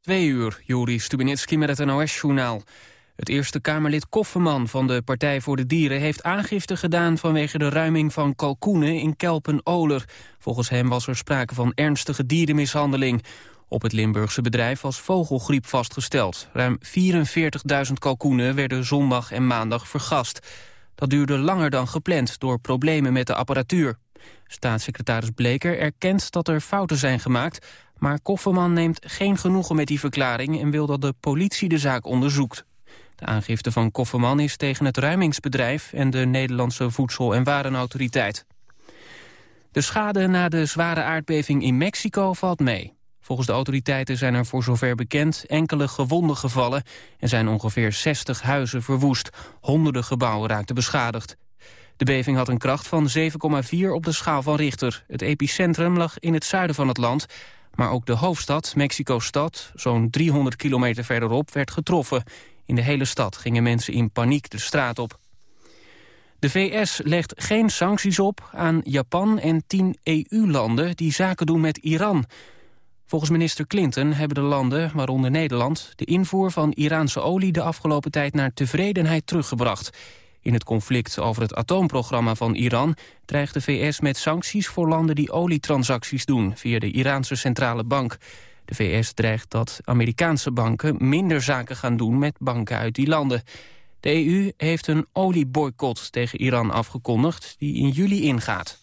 Twee uur, Juri Stubenitski met het NOS-journaal. Het eerste Kamerlid Kofferman van de Partij voor de Dieren... heeft aangifte gedaan vanwege de ruiming van kalkoenen in Kelpen-Oler. Volgens hem was er sprake van ernstige dierenmishandeling. Op het Limburgse bedrijf was vogelgriep vastgesteld. Ruim 44.000 kalkoenen werden zondag en maandag vergast. Dat duurde langer dan gepland door problemen met de apparatuur. Staatssecretaris Bleker erkent dat er fouten zijn gemaakt... maar Kofferman neemt geen genoegen met die verklaring... en wil dat de politie de zaak onderzoekt. De aangifte van Kofferman is tegen het ruimingsbedrijf... en de Nederlandse Voedsel- en Warenautoriteit. De schade na de zware aardbeving in Mexico valt mee. Volgens de autoriteiten zijn er voor zover bekend enkele gewonden gevallen... en zijn ongeveer 60 huizen verwoest. Honderden gebouwen raakten beschadigd. De beving had een kracht van 7,4 op de schaal van Richter. Het epicentrum lag in het zuiden van het land... maar ook de hoofdstad, Mexico-stad, zo'n 300 kilometer verderop, werd getroffen. In de hele stad gingen mensen in paniek de straat op. De VS legt geen sancties op aan Japan en tien EU-landen die zaken doen met Iran. Volgens minister Clinton hebben de landen, waaronder Nederland... de invoer van Iraanse olie de afgelopen tijd naar tevredenheid teruggebracht. In het conflict over het atoomprogramma van Iran... dreigt de VS met sancties voor landen die olietransacties doen... via de Iraanse centrale bank. De VS dreigt dat Amerikaanse banken minder zaken gaan doen... met banken uit die landen. De EU heeft een olieboycott tegen Iran afgekondigd... die in juli ingaat.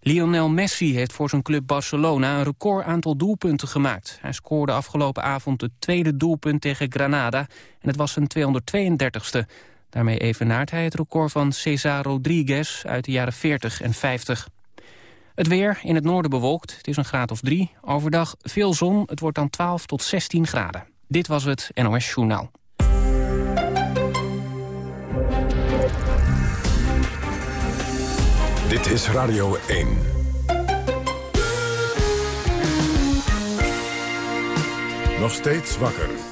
Lionel Messi heeft voor zijn club Barcelona een record aantal doelpunten gemaakt. Hij scoorde afgelopen avond het tweede doelpunt tegen Granada en het was zijn 232ste. Daarmee evenaart hij het record van Cesar Rodriguez uit de jaren 40 en 50. Het weer, in het noorden bewolkt, het is een graad of 3. Overdag veel zon, het wordt dan 12 tot 16 graden. Dit was het NOS Journaal. Dit is Radio 1. Nog steeds wakker.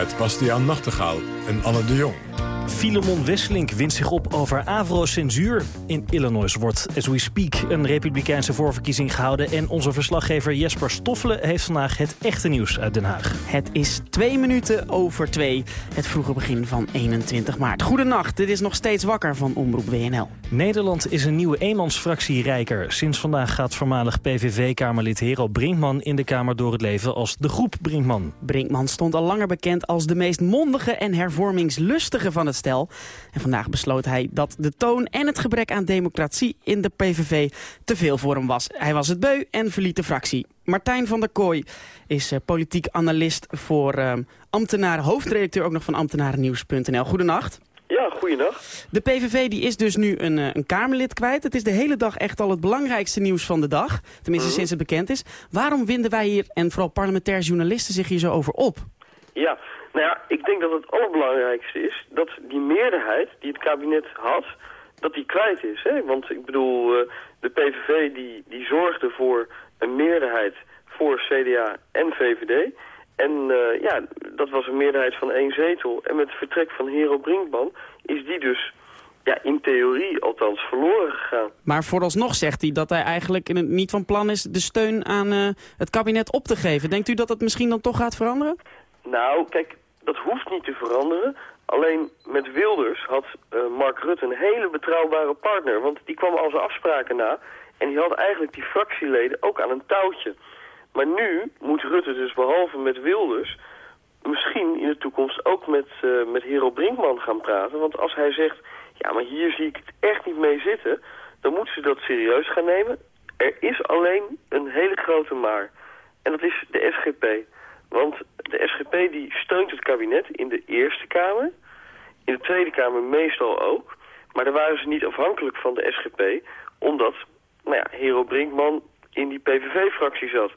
Met Bastiaan Nachtegaal en Anne de Jong. Filemon Wesselink wint zich op over Avro-censuur. In Illinois wordt, as we speak, een republikeinse voorverkiezing gehouden... en onze verslaggever Jesper Stoffelen heeft vandaag het echte nieuws uit Den Haag. Het is twee minuten over twee, het vroege begin van 21 maart. Goedenacht, dit is nog steeds wakker van Omroep WNL. Nederland is een nieuwe eenmansfractie rijker. Sinds vandaag gaat voormalig PVV-kamerlid Hero Brinkman in de Kamer door het leven als de groep Brinkman. Brinkman stond al langer bekend als de meest mondige en hervormingslustige van het stel. En vandaag besloot hij dat de toon en het gebrek aan democratie in de PVV te veel voor hem was. Hij was het beu en verliet de fractie. Martijn van der Kooi is uh, politiek analist voor uh, ambtenaren, hoofdredacteur ook nog van ambtenarennieuws.nl. Goedenacht. Ja, goeiedag. De PVV die is dus nu een, uh, een Kamerlid kwijt. Het is de hele dag echt al het belangrijkste nieuws van de dag. Tenminste, Mhm. sinds het bekend is. Waarom winden wij hier, en vooral parlementair journalisten, zich hier zo over op? Ja, nou ja, ik denk dat het allerbelangrijkste is dat die meerderheid die het kabinet had, dat die kwijt is. Hè? Want ik bedoel, eh, de PVV die, die zorgde voor een meerderheid voor CDA en VVD. En eh, ja, dat was een meerderheid van één zetel. En met het vertrek van Hero Brinkman is die dus ja, in theorie althans verloren gegaan. Maar vooralsnog zegt hij dat hij eigenlijk in het- niet van plan is de steun aan eh, het kabinet op te geven. Denkt u dat dat misschien dan toch gaat veranderen? Nou, kijk, dat hoeft niet te veranderen. Alleen met Wilders had eh, Mark Rutte een hele betrouwbare partner. Want die kwam al zijn afspraken na. En die had eigenlijk die fractieleden ook aan een touwtje. Maar nu moet Rutte dus behalve met Wilders... misschien in de toekomst ook met, eh, met Hero Brinkman gaan praten. Want als hij zegt, ja, maar hier zie ik het echt niet mee zitten... dan moeten ze dat serieus gaan nemen. Er is alleen een hele grote maar. En dat is de SGP. Want de SGP die steunt het kabinet in de Eerste Kamer. In de Tweede Kamer meestal ook. Maar daar waren ze niet afhankelijk van de SGP. Omdat, nou ja, Hero Brinkman in die PVV-fractie zat.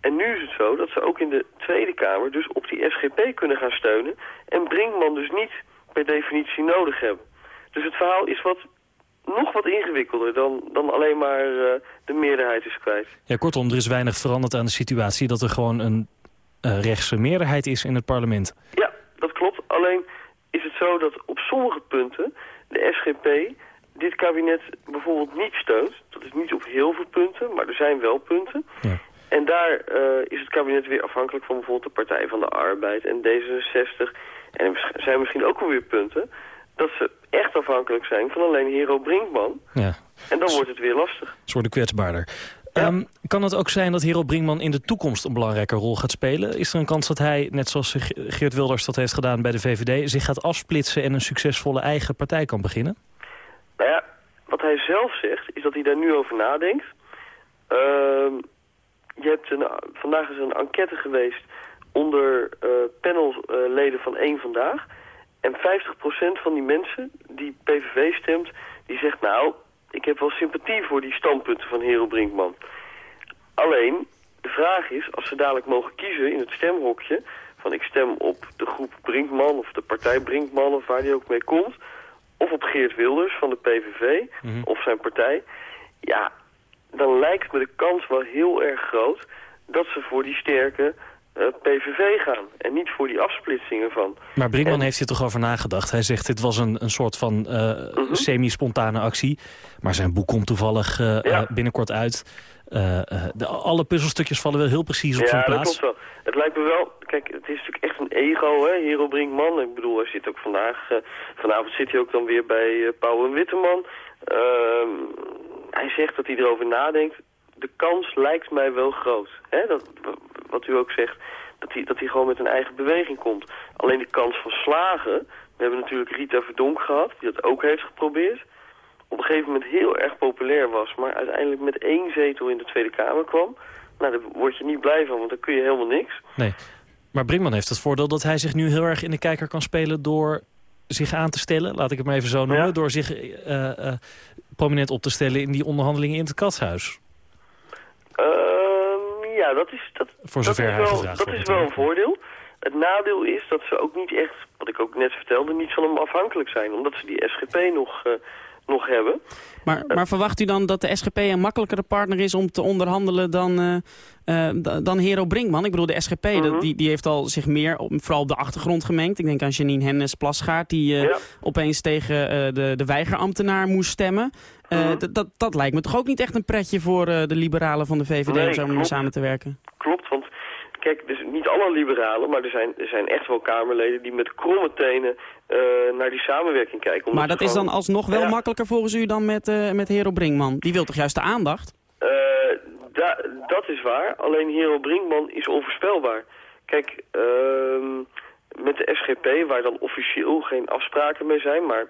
En nu is het zo dat ze ook in de Tweede Kamer dus op die SGP kunnen gaan steunen. En Brinkman dus niet per definitie nodig hebben. Dus het verhaal is wat, nog wat ingewikkelder dan, dan alleen maar eh, de meerderheid is kwijt. Ja, kortom, er is weinig veranderd aan de situatie... dat er gewoon een rechtse meerderheid is in het parlement. Ja, dat klopt. Alleen is het zo dat op sommige punten de SGP dit kabinet bijvoorbeeld niet steunt. Dat is niet op heel veel punten, maar er zijn wel punten. Ja. En daar uh, is het kabinet weer afhankelijk van bijvoorbeeld de Partij van de Arbeid en D66. En er zijn misschien ook wel weer punten dat ze echt afhankelijk zijn van alleen Hero Brinkman. Ja. En dan wordt het weer lastig. Ze worden kwetsbaarder. Ehm, kan het ook zijn dat Hero Brinkman in de toekomst een belangrijke rol gaat spelen? Is er een kans dat hij, net zoals Geert Wilders dat heeft gedaan bij de VVD... zich gaat afsplitsen en een succesvolle eigen partij kan beginnen? Nou ja, wat hij zelf zegt, is dat hij daar nu over nadenkt. Ehm, je hebt een, vandaag is een enquête geweest onder uh, panelleden van één Vandaag. En 50% van die mensen die PVV stemt, die zegt... nou, ik heb wel sympathie voor die standpunten van Hero Brinkman. Alleen, de vraag is, als ze dadelijk mogen kiezen in het stemhokje... van ik stem op de groep Brinkman of de partij Brinkman of waar die ook mee komt... of op Geert Wilders van de PVV mhm. of zijn partij... ja, dan lijkt me de kans wel heel erg groot dat ze voor die sterke PVV gaan. En niet voor die afsplitsingen van. Maar Brinkman heeft hier toch over nagedacht. Hij zegt dit was een, een soort van uh, semi-spontane actie. Maar zijn boek komt toevallig uh, binnenkort uit. de, alle puzzelstukjes vallen wel heel precies op zijn plaats. Ja, dat klopt wel. Het lijkt me wel... Kijk, het is natuurlijk echt een ego, hè, Hero Brinkman. Ik bedoel, hij zit ook vandaag... vanavond zit hij ook dan weer bij Pauw en Witteman. Ehm, hij zegt dat hij erover nadenkt. De kans lijkt mij wel groot. Hè? Dat, wat u ook zegt, dat hij, dat hij gewoon met een eigen beweging komt. Alleen de kans van slagen, we hebben natuurlijk Rita Verdonk gehad, die dat ook heeft geprobeerd. Op een gegeven moment heel erg populair was, maar uiteindelijk met één zetel in de Tweede Kamer kwam. Nou, daar word je niet blij van, want dan kun je helemaal niks. Nee, maar Brinkman heeft het voordeel dat hij zich nu heel erg in de kijker kan spelen door zich aan te stellen, laat ik het maar even zo noemen, door zich uh, uh, prominent op te stellen in die onderhandelingen in het katshuis. Uh, ja, dat is, dat, Voor zover dat is wel, dat is wel een voordeel. Het nadeel is dat ze ook niet echt, wat ik ook net vertelde, niet van hem afhankelijk zijn. Omdat ze die SGP nog, uh, nog hebben. Maar, maar verwacht u dan dat de SGP een makkelijkere partner is om te onderhandelen dan, uh, dan Hero Brinkman? Ik bedoel, de SGP mhm. die, die heeft al zich meer, vooral op de achtergrond gemengd. Ik denk aan Janine Hennis Plasgaard, die opeens tegen de, de weigerambtenaar moest stemmen. Uh, dat, dat lijkt me toch ook niet echt een pretje voor de liberalen van de VVD nee, om zo samen te werken? Kijk, dus niet alle liberalen, maar er zijn, er zijn echt wel Kamerleden die met kromme tenen uh, naar die samenwerking kijken. Maar dat is dan alsnog wel makkelijker volgens u dan met, met Hero Brinkman? Die wil toch juist de aandacht? Da dat is waar, alleen Hero Brinkman is onvoorspelbaar. Kijk, ehm, met de SGP, waar dan officieel geen afspraken mee zijn, maar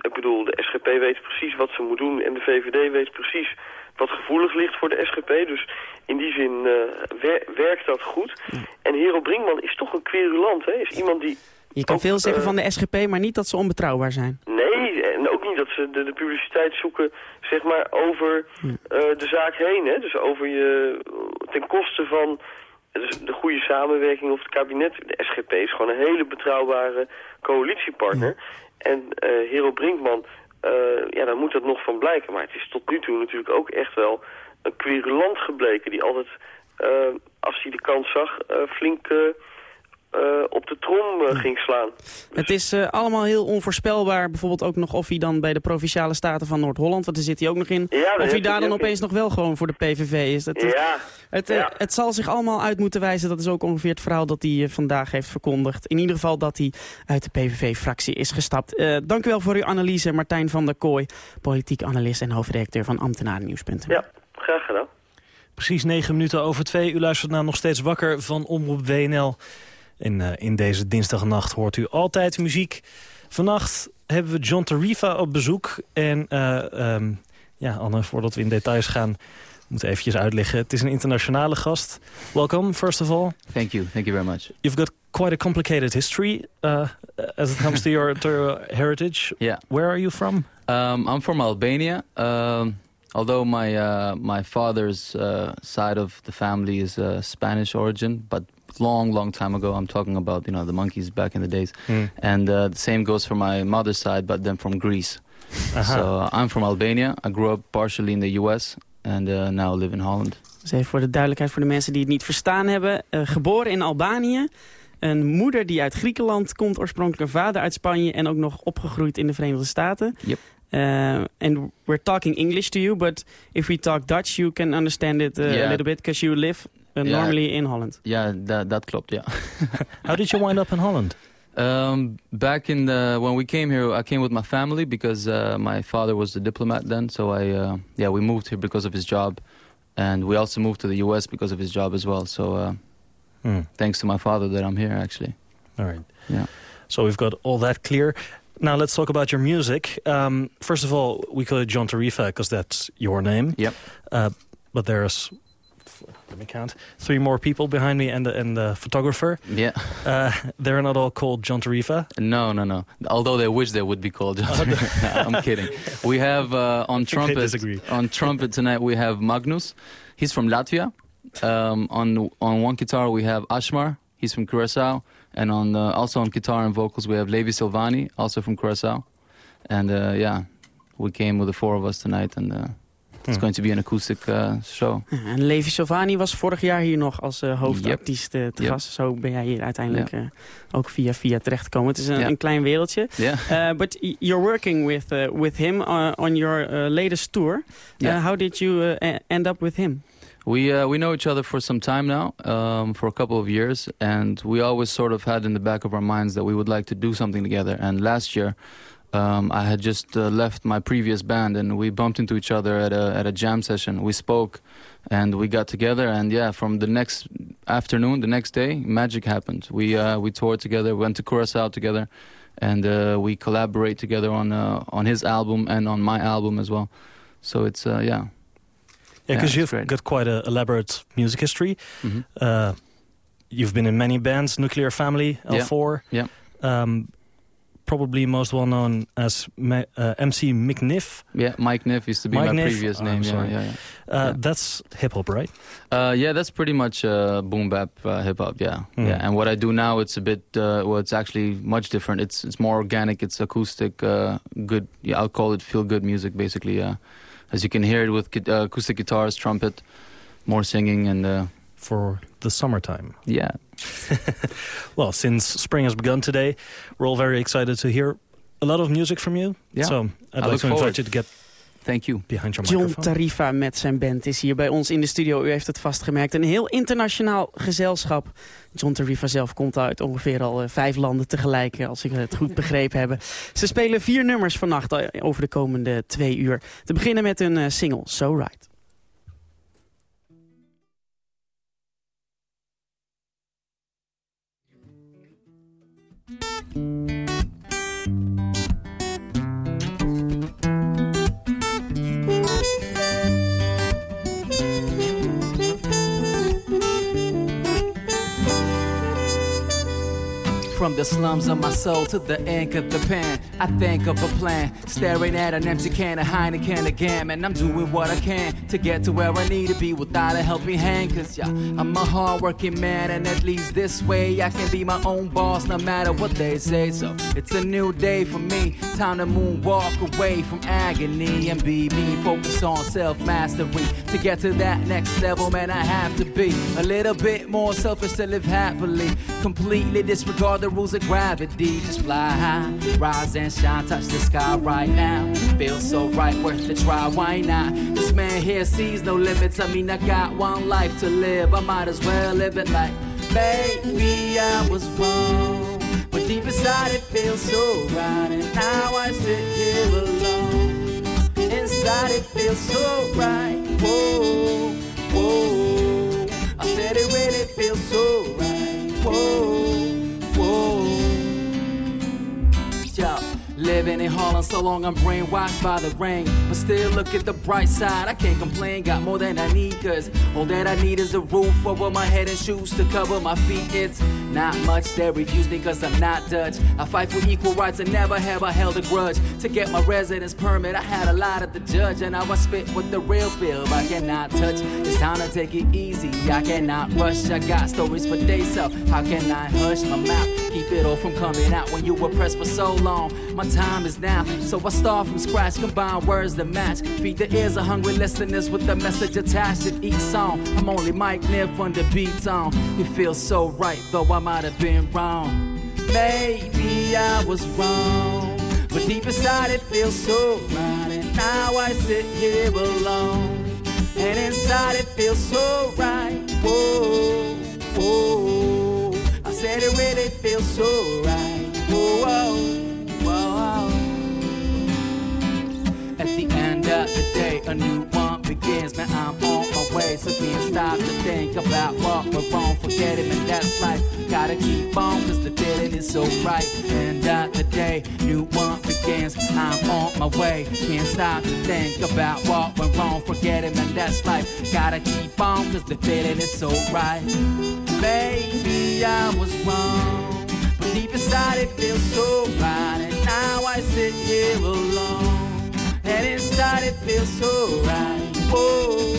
ik bedoel, de SGP weet precies wat ze moet doen en de VVD weet precies wat gevoelig ligt voor de SGP. Dus in die zin uh, werkt dat goed. En Hero Brinkman is toch een querulant, hè? Is iemand die... Je kan veel zeggen eh, van de SGP, maar niet dat ze onbetrouwbaar zijn. Nee, en ook niet dat ze de, de publiciteit zoeken, zeg maar, over uh, de zaak heen. Hè? Dus over je, ten koste van dus de goede samenwerking of het kabinet. De SGP is gewoon een hele betrouwbare coalitiepartner. En uh, Hero Brinkman, ja, daar moet dat nog van blijken. Maar het is tot nu toe natuurlijk ook echt wel een querulant gebleken... die altijd, uh, als hij de kans zag, flink uh, op de trom uh, ging slaan. Het is uh, allemaal heel onvoorspelbaar. Bijvoorbeeld ook nog of hij dan bij de Provinciale Staten van Noord-Holland... want daar zit hij ook nog in. Ja, of hij daar dan opeens nog wel gewoon voor de PVV is. Dat, ja. Het, ja. het zal zich allemaal uit moeten wijzen. Dat is ook ongeveer het verhaal dat hij vandaag heeft verkondigd. In ieder geval dat hij uit de PVV-fractie is gestapt. dank u wel voor uw analyse, Martijn van der Kooi. Politiek analist en hoofdredacteur van Ambtenarennieuws.nl. Ja, graag gedaan. Precies negen minuten over twee. U luistert naar Nog Steeds Wakker van Omroep WNL. En uh, in deze dinsdagnacht hoort u altijd muziek. Vannacht hebben we John Tarifa op bezoek. En uh, um, ja, Anne, voordat we in details gaan... moeten eventjes uitleggen. Het is een internationale gast. Welcome, first of all. Thank you. Thank you very much. You've got quite a complicated history uh, as it comes to your, to your heritage. Yeah. Where are you from? Um, I'm from Albania. Um, although my uh, my father's uh, side of the family is uh, Spanish origin, but long, long time ago. I'm talking about, you know, the monkeys back in the days. Mm. And uh, the same goes for my mother's side, but then from Greece. So I'm from Albania. I grew up partially in the US and uh, now live in Holland. Dus even voor de duidelijkheid voor de mensen die het niet verstaan hebben. Uh, geboren in Albanië. Een moeder die uit Griekenland komt, oorspronkelijk een vader uit Spanje... en ook nog opgegroeid in de Verenigde Staten. Yep. Uh, and we're talking English to you, but if we talk Dutch, you can understand it uh, Yeah. a little bit because you live Yeah. normally in Holland. Yeah, that that klopt. Yeah. How did you wind up in Holland? Um, back in the when we came here, I came with my family because uh, my father was a diplomat then. So I uh, yeah we moved here because of his job, and we also moved to the U.S. because of his job as well. So uh, Hmm. thanks to my father that I'm here actually. All right. Yeah. So we've got all that clear. Now let's talk about your music. Um, first of all, we call it John Tarifa because that's your name. Yep. Uh, but there's, let me count, three more people behind me and the, and the photographer. Yeah. Uh, they're not all called John Tarifa. No, no, no. Although they wish they would be called. John. I'm kidding. We have uh, on trumpet. On trumpet tonight we have Magnus. He's from Latvia. Um, on on one guitar we have Ashmar. He's from Curacao. And on uh, also on guitar and vocals we have Levi Silvani, also from Curacao. And uh, yeah, we came with the four of us tonight, and uh, it's going to be an acoustic uh, show. En Levi Silvani was vorig jaar hier nog als uh, hoofdartiest uh, te Yep. gast. Zo ben jij hier uiteindelijk uh, ook via via terechtgekomen. Het is een, een klein wereldje. Yeah. Uh, but you're working with uh, with him uh, on your uh, latest tour. Uh, how did you uh, e- end up with him? We uh, we know each other for some time now, um, for a couple of years, and we always sort of had in the back of our minds that we would like to do something together. And last year, um, I had just uh, left my previous band, and we bumped into each other at a at a jam session. We spoke, and we got together. And yeah, from the next afternoon, the next day, magic happened. We uh, we toured together, went to Curacao together, and uh, we collaborate together on uh, on his album and on my album as well. So it's uh, yeah. Yeah, because it's you've great. got quite an elaborate music history. Mhm. Uh, you've been in many bands, Nuclear Family, Yeah. L4. Yeah. Um, probably most well known as Ma- uh, MC McNiff. Yeah, Mike Niff used to be Mike my Niff? previous Oh, name. Yeah, yeah, yeah. Uh, Yeah. That's hip hop, right? Uh, yeah, that's pretty much uh, boom bap uh, hip hop. Yeah, Hmm. yeah. And what I do now, it's a bit. Uh, well, it's actually much different. It's it's more organic. It's acoustic, uh, good. Yeah, I'll call it feel good music, basically. Yeah, as you can hear it with uh, acoustic guitars, trumpet, more singing, and uh, For the summertime. yeah. Well, since spring has begun today, we're all very excited to hear a lot of music from you. Yeah. So I'd I like look to invite forward. you to get Thank you. behind your John microphone. Tarifa met zijn band is hier bij ons in de studio. U heeft het vastgemerkt. Een heel internationaal gezelschap. John Tarifa zelf komt uit ongeveer al eh, vijf landen tegelijk, eh, als ik het goed begrepen heb. Ze spelen vier nummers vannacht eh, over de komende twee uur. Te beginnen met een eh, single, So Right. Bye. From the slums of my soul to the ink of the pen, I think of a plan. Staring at an empty can of Heineken again, and I'm doing what I can to get to where I need to be without a helping hand. Cause yeah, I'm a hardworking man, and at least this way I can be my own boss no matter what they say. So it's a new day for me, time to moonwalk away from agony and be me. Focus on self mastery to get to that next level, man. I have to be a little bit more selfish to live happily. Completely disregard the rules of gravity. Just fly high, rise and shine, touch the sky right now. Feels so right, worth the try. Why not? This man here sees no limits. I mean, I got one life to live. I might as well live it like maybe I was wrong. But deep inside it feels so right, and now I sit here alone. Inside it feels so right. Whoa, whoa. I said it really feels so right. Whoa, living in Harlem so long I'm brainwashed by the rain. But still look at the bright side. I can't complain, got more than I need. Cause all that I need is a roof over my head and shoes to cover my feet. It's not much, they refuse me cause I'm not Dutch. I fight for equal rights and never have I held a grudge. To get my residence permit, I had a lot at the judge. And now I spit with the real feel I cannot touch. It's time to take it easy. I cannot rush. I got stories for days, so how can I hush my mouth? Keep it all from coming out when you were pressed for so long. My time is now, so I start from scratch. Combine words that match. Feed the ears of hungry listeners with the message attached in each song. I'm only Mike Niff on the beat on. It feels so right, though I might have been wrong. Maybe I was wrong. But deep inside it feels so right. And now I sit here alone. And inside it feels so right. A new one begins. Man, I'm on my way, so can't stop to think about what we're wrong. Forget it, man, that's life. Gotta keep on, cause the feeling is so right. And of the day, new one begins. I'm on my way, can't stop to think about what went wrong. Forget it, man, that's life. Gotta keep on, cause the feeling is so right. Maybe I was wrong, but deep inside it feels so right. And now I sit here alone. And inside it feels so right. Whoa,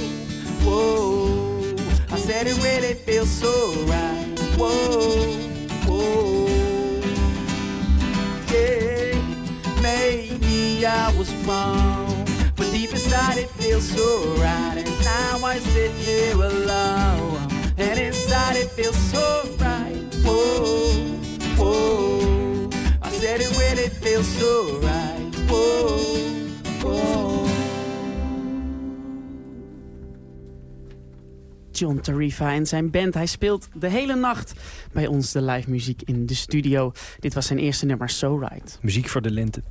whoa. I said it really feels so right. Whoa, whoa. Yeah, maybe I was wrong. But deep inside it feels so right. And now I sit here alone. And inside it feels so right. Whoa, whoa. I said it really feels so right. Whoa. John Tarifa en zijn band. Hij speelt de hele nacht bij ons de live muziek in de studio. Dit was zijn eerste nummer, So Right. Muziek voor de lente.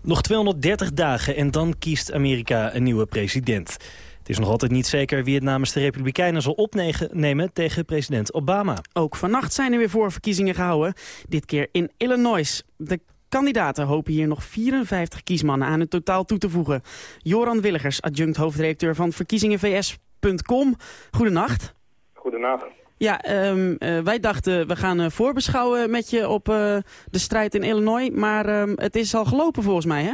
Nog 230 dagen en dan kiest Amerika een nieuwe president. Het is nog altijd niet zeker wie het namens de Republikeinen zal opnemen tegen president Obama. Ook vannacht zijn er weer voorverkiezingen gehouden. Dit keer in Illinois. De kandidaten hopen hier nog 54 kiesmannen aan het totaal toe te voegen. Joran Willigers, adjunct hoofdredacteur van verkiezingenvs.com. Goedenacht. Goedenacht. Ja, um, uh, wij dachten we gaan uh, voorbeschouwen met je op uh, de strijd in Illinois. Maar um, het is al gelopen volgens mij, hè?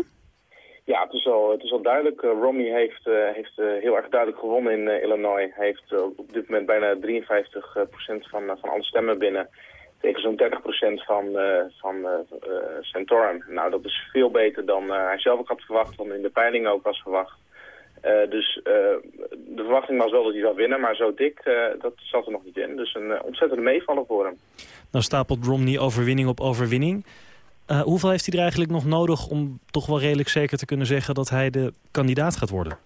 Ja, het is al, het is al duidelijk. Romney heeft, heeft heel erg duidelijk gewonnen in Illinois. Hij heeft op dit moment bijna 53% van, van alle stemmen binnen tegen zo'n 30% van, uh, van uh, Santorum. Nou, dat is veel beter dan hij zelf ook had verwacht, dan in de peiling ook was verwacht. dus de verwachting was wel dat hij zou winnen, maar zo dik, dat zat er nog niet in. Dus een ontzettende meevaller voor hem. Nou stapelt Romney overwinning op overwinning. hoeveel heeft hij er eigenlijk nog nodig om toch wel redelijk zeker te kunnen zeggen dat hij de kandidaat gaat worden?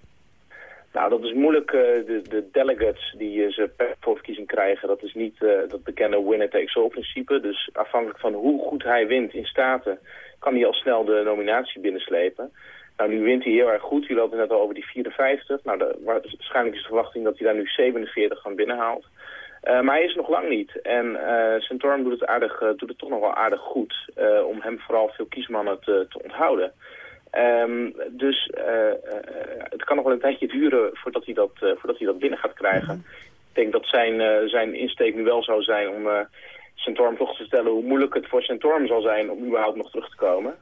Nou, dat is moeilijk. Uh, de, de, delegates die uh, ze per voorverkiezing krijgen, dat is niet uh, dat bekende winner-takes-all-principe. Dus afhankelijk van hoe goed hij wint in Staten, kan hij al snel de nominatie binnenslepen. Nou, nu wint hij heel erg goed. Hij loopt net al over die 54. Nou, de, waarschijnlijk is de verwachting dat hij daar nu 47 van binnenhaalt. maar hij is nog lang niet. En Santorum doet het, aardig, doet het toch nog wel aardig goed om hem vooral veel kiesmannen te onthouden. Um, dus uh, uh, het kan nog wel een tijdje duren voordat hij dat, uh, voordat hij dat binnen gaat krijgen. Mm -hmm. Ik denk dat zijn, zijn insteek nu wel zou zijn om Centorm toch te vertellen hoe moeilijk het voor Centorm zal zijn om überhaupt nog terug te komen.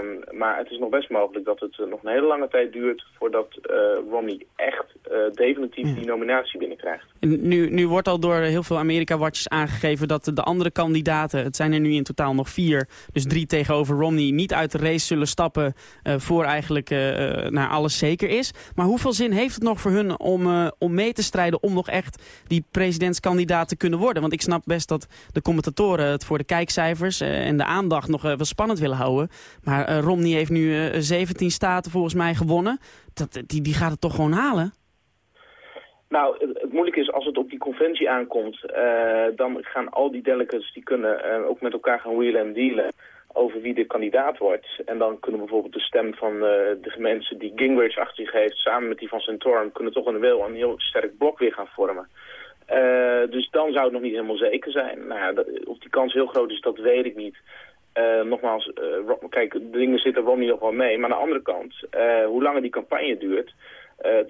Um, maar het is nog best mogelijk dat het nog een hele lange tijd duurt voordat uh, Romney echt uh, definitief ja. die nominatie binnenkrijgt. Nu, nu wordt al door heel veel Amerika-watchers aangegeven dat de andere kandidaten, het zijn er nu in totaal nog vier, dus drie tegenover Romney, niet uit de race zullen stappen uh, voor eigenlijk naar alles zeker is. Maar hoeveel zin heeft het nog voor hun om, om mee te strijden om nog echt die presidentskandidaat te kunnen worden? Want ik snap best dat de commentatoren het voor de kijkcijfers uh, en de aandacht nog uh, wel spannend willen houden. Maar uh, Romney heeft nu 17 staten volgens mij gewonnen. Dat, die, die gaat het toch gewoon halen? Nou, het, het moeilijke is als het op die conventie aankomt, dan gaan al die delegates die kunnen ook met elkaar gaan wheelen en dealen over wie de kandidaat wordt. En dan kunnen bijvoorbeeld de stem van de mensen die Gingrich achter zich heeft, samen met die van Santorum, kunnen toch een wel een heel sterk blok weer gaan vormen. Uh, dus dan zou het nog niet helemaal zeker zijn. Nou dat, of die kans heel groot is, dat weet ik niet. Uh, nogmaals, uh, kijk, de dingen zitten Romney nog wel mee. Maar aan de andere kant, hoe langer die campagne duurt...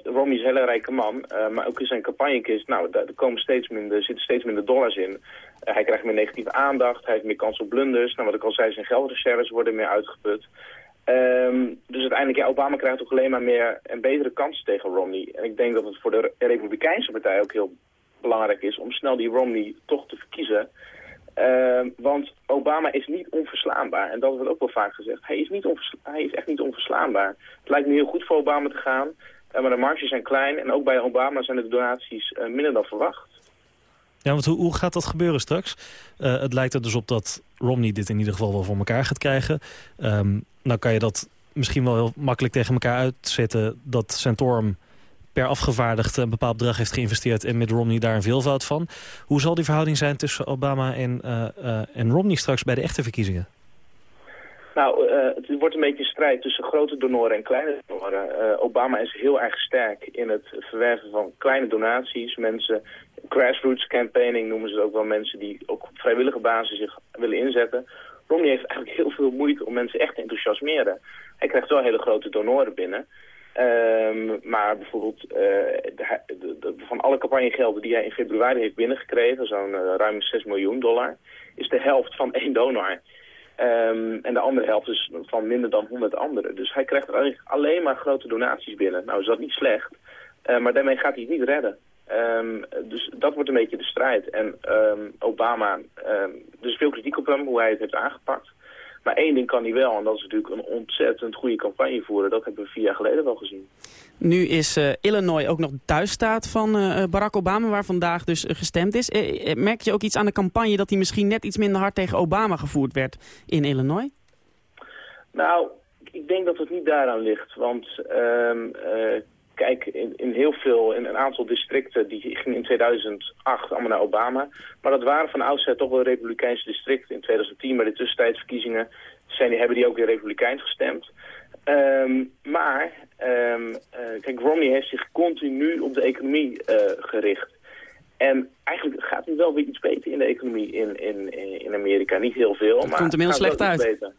Romney is een hele rijke man, maar ook in zijn campagnekist... nou, daar komen steeds minder, zitten steeds minder dollars in. hij krijgt meer negatieve aandacht, hij heeft meer kans op blunders. Nou, wat ik al zei, zijn geldreserves worden meer uitgeput. Um, dus uiteindelijk, ja, Obama krijgt toch alleen maar meer en betere kansen tegen Romney. En ik denk dat het voor de Republikeinse partij ook heel belangrijk is om snel die Romney toch te verkiezen. Uh, want Obama is niet onverslaanbaar. En dat wordt ook wel vaak gezegd. Hij is, niet hij is echt niet onverslaanbaar. Het lijkt me heel goed voor Obama te gaan. Uh, maar de marges zijn klein. En ook bij Obama zijn de donaties uh, minder dan verwacht. Ja, want hoe, hoe gaat dat gebeuren straks? Uh, het lijkt er dus op dat Romney dit in ieder geval wel voor elkaar gaat krijgen. Um, nou kan je dat misschien wel heel makkelijk tegen elkaar uitzetten... dat Santorum per afgevaardigd een bepaald bedrag heeft geïnvesteerd... en met Romney daar een veelvoud van. Hoe zal die verhouding zijn tussen Obama en, uh, uh, en Romney straks bij de echte verkiezingen? Nou, uh, het wordt een beetje een strijd tussen grote donoren en kleine donoren. Obama is heel erg sterk in het verwerven van kleine donaties. Mensen, grassroots campaigning noemen ze ook wel mensen die ook op vrijwillige basis zich willen inzetten. Romney heeft eigenlijk heel veel moeite om mensen echt te enthousiasmeren. Hij krijgt wel hele grote donoren binnen. Um, maar bijvoorbeeld uh, de, de, van alle campagnegelden die hij in februari heeft binnengekregen, zo'n ruim 6 miljoen dollar, is de helft van één donor. Um, en de andere helft is van minder dan 100 anderen. Dus hij krijgt alleen maar grote donaties binnen. Nou is dat niet slecht, uh, maar daarmee gaat hij het niet redden. Um, dus dat wordt een beetje de strijd. En Obama, er is veel kritiek op hem, hoe hij het heeft aangepakt. Maar één ding kan hij wel, en dat is natuurlijk een ontzettend goede campagne voeren. Dat hebben we vier jaar geleden wel gezien. Nu is uh, Illinois ook nog thuisstaat van uh, Barack Obama, waar vandaag dus uh, gestemd is. merk je ook iets aan de campagne dat hij misschien net iets minder hard tegen Obama gevoerd werd in Illinois? Nou, ik denk dat het niet daaraan ligt. Want um, kijk, in, in, heel veel, in een aantal districten, die gingen in 2008 allemaal naar Obama. Maar dat waren van oudsher toch wel republikeinse districten. In 2010 bij de tussentijdsverkiezingen zijn die, hebben die ook weer republikeins gestemd. Um, maar, um, uh, kijk, Romney heeft zich continu op de economie uh, gericht. En eigenlijk gaat nu wel weer iets beter in de economie in, in, in Amerika. Niet heel veel, Het maar komt hem heel slecht uit. Beter.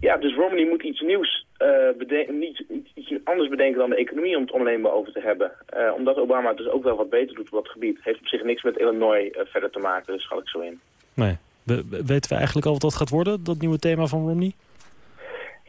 Ja, dus Romney moet iets nieuws, uh, bedenken, niet, iets anders bedenken dan de economie om het maar over te hebben. Uh, omdat Obama dus ook wel wat beter doet op dat gebied. Heeft op zich niks met Illinois uh, verder te maken, dus schat ik zo in. Nee. We, weten we eigenlijk al wat dat gaat worden, dat nieuwe thema van Romney?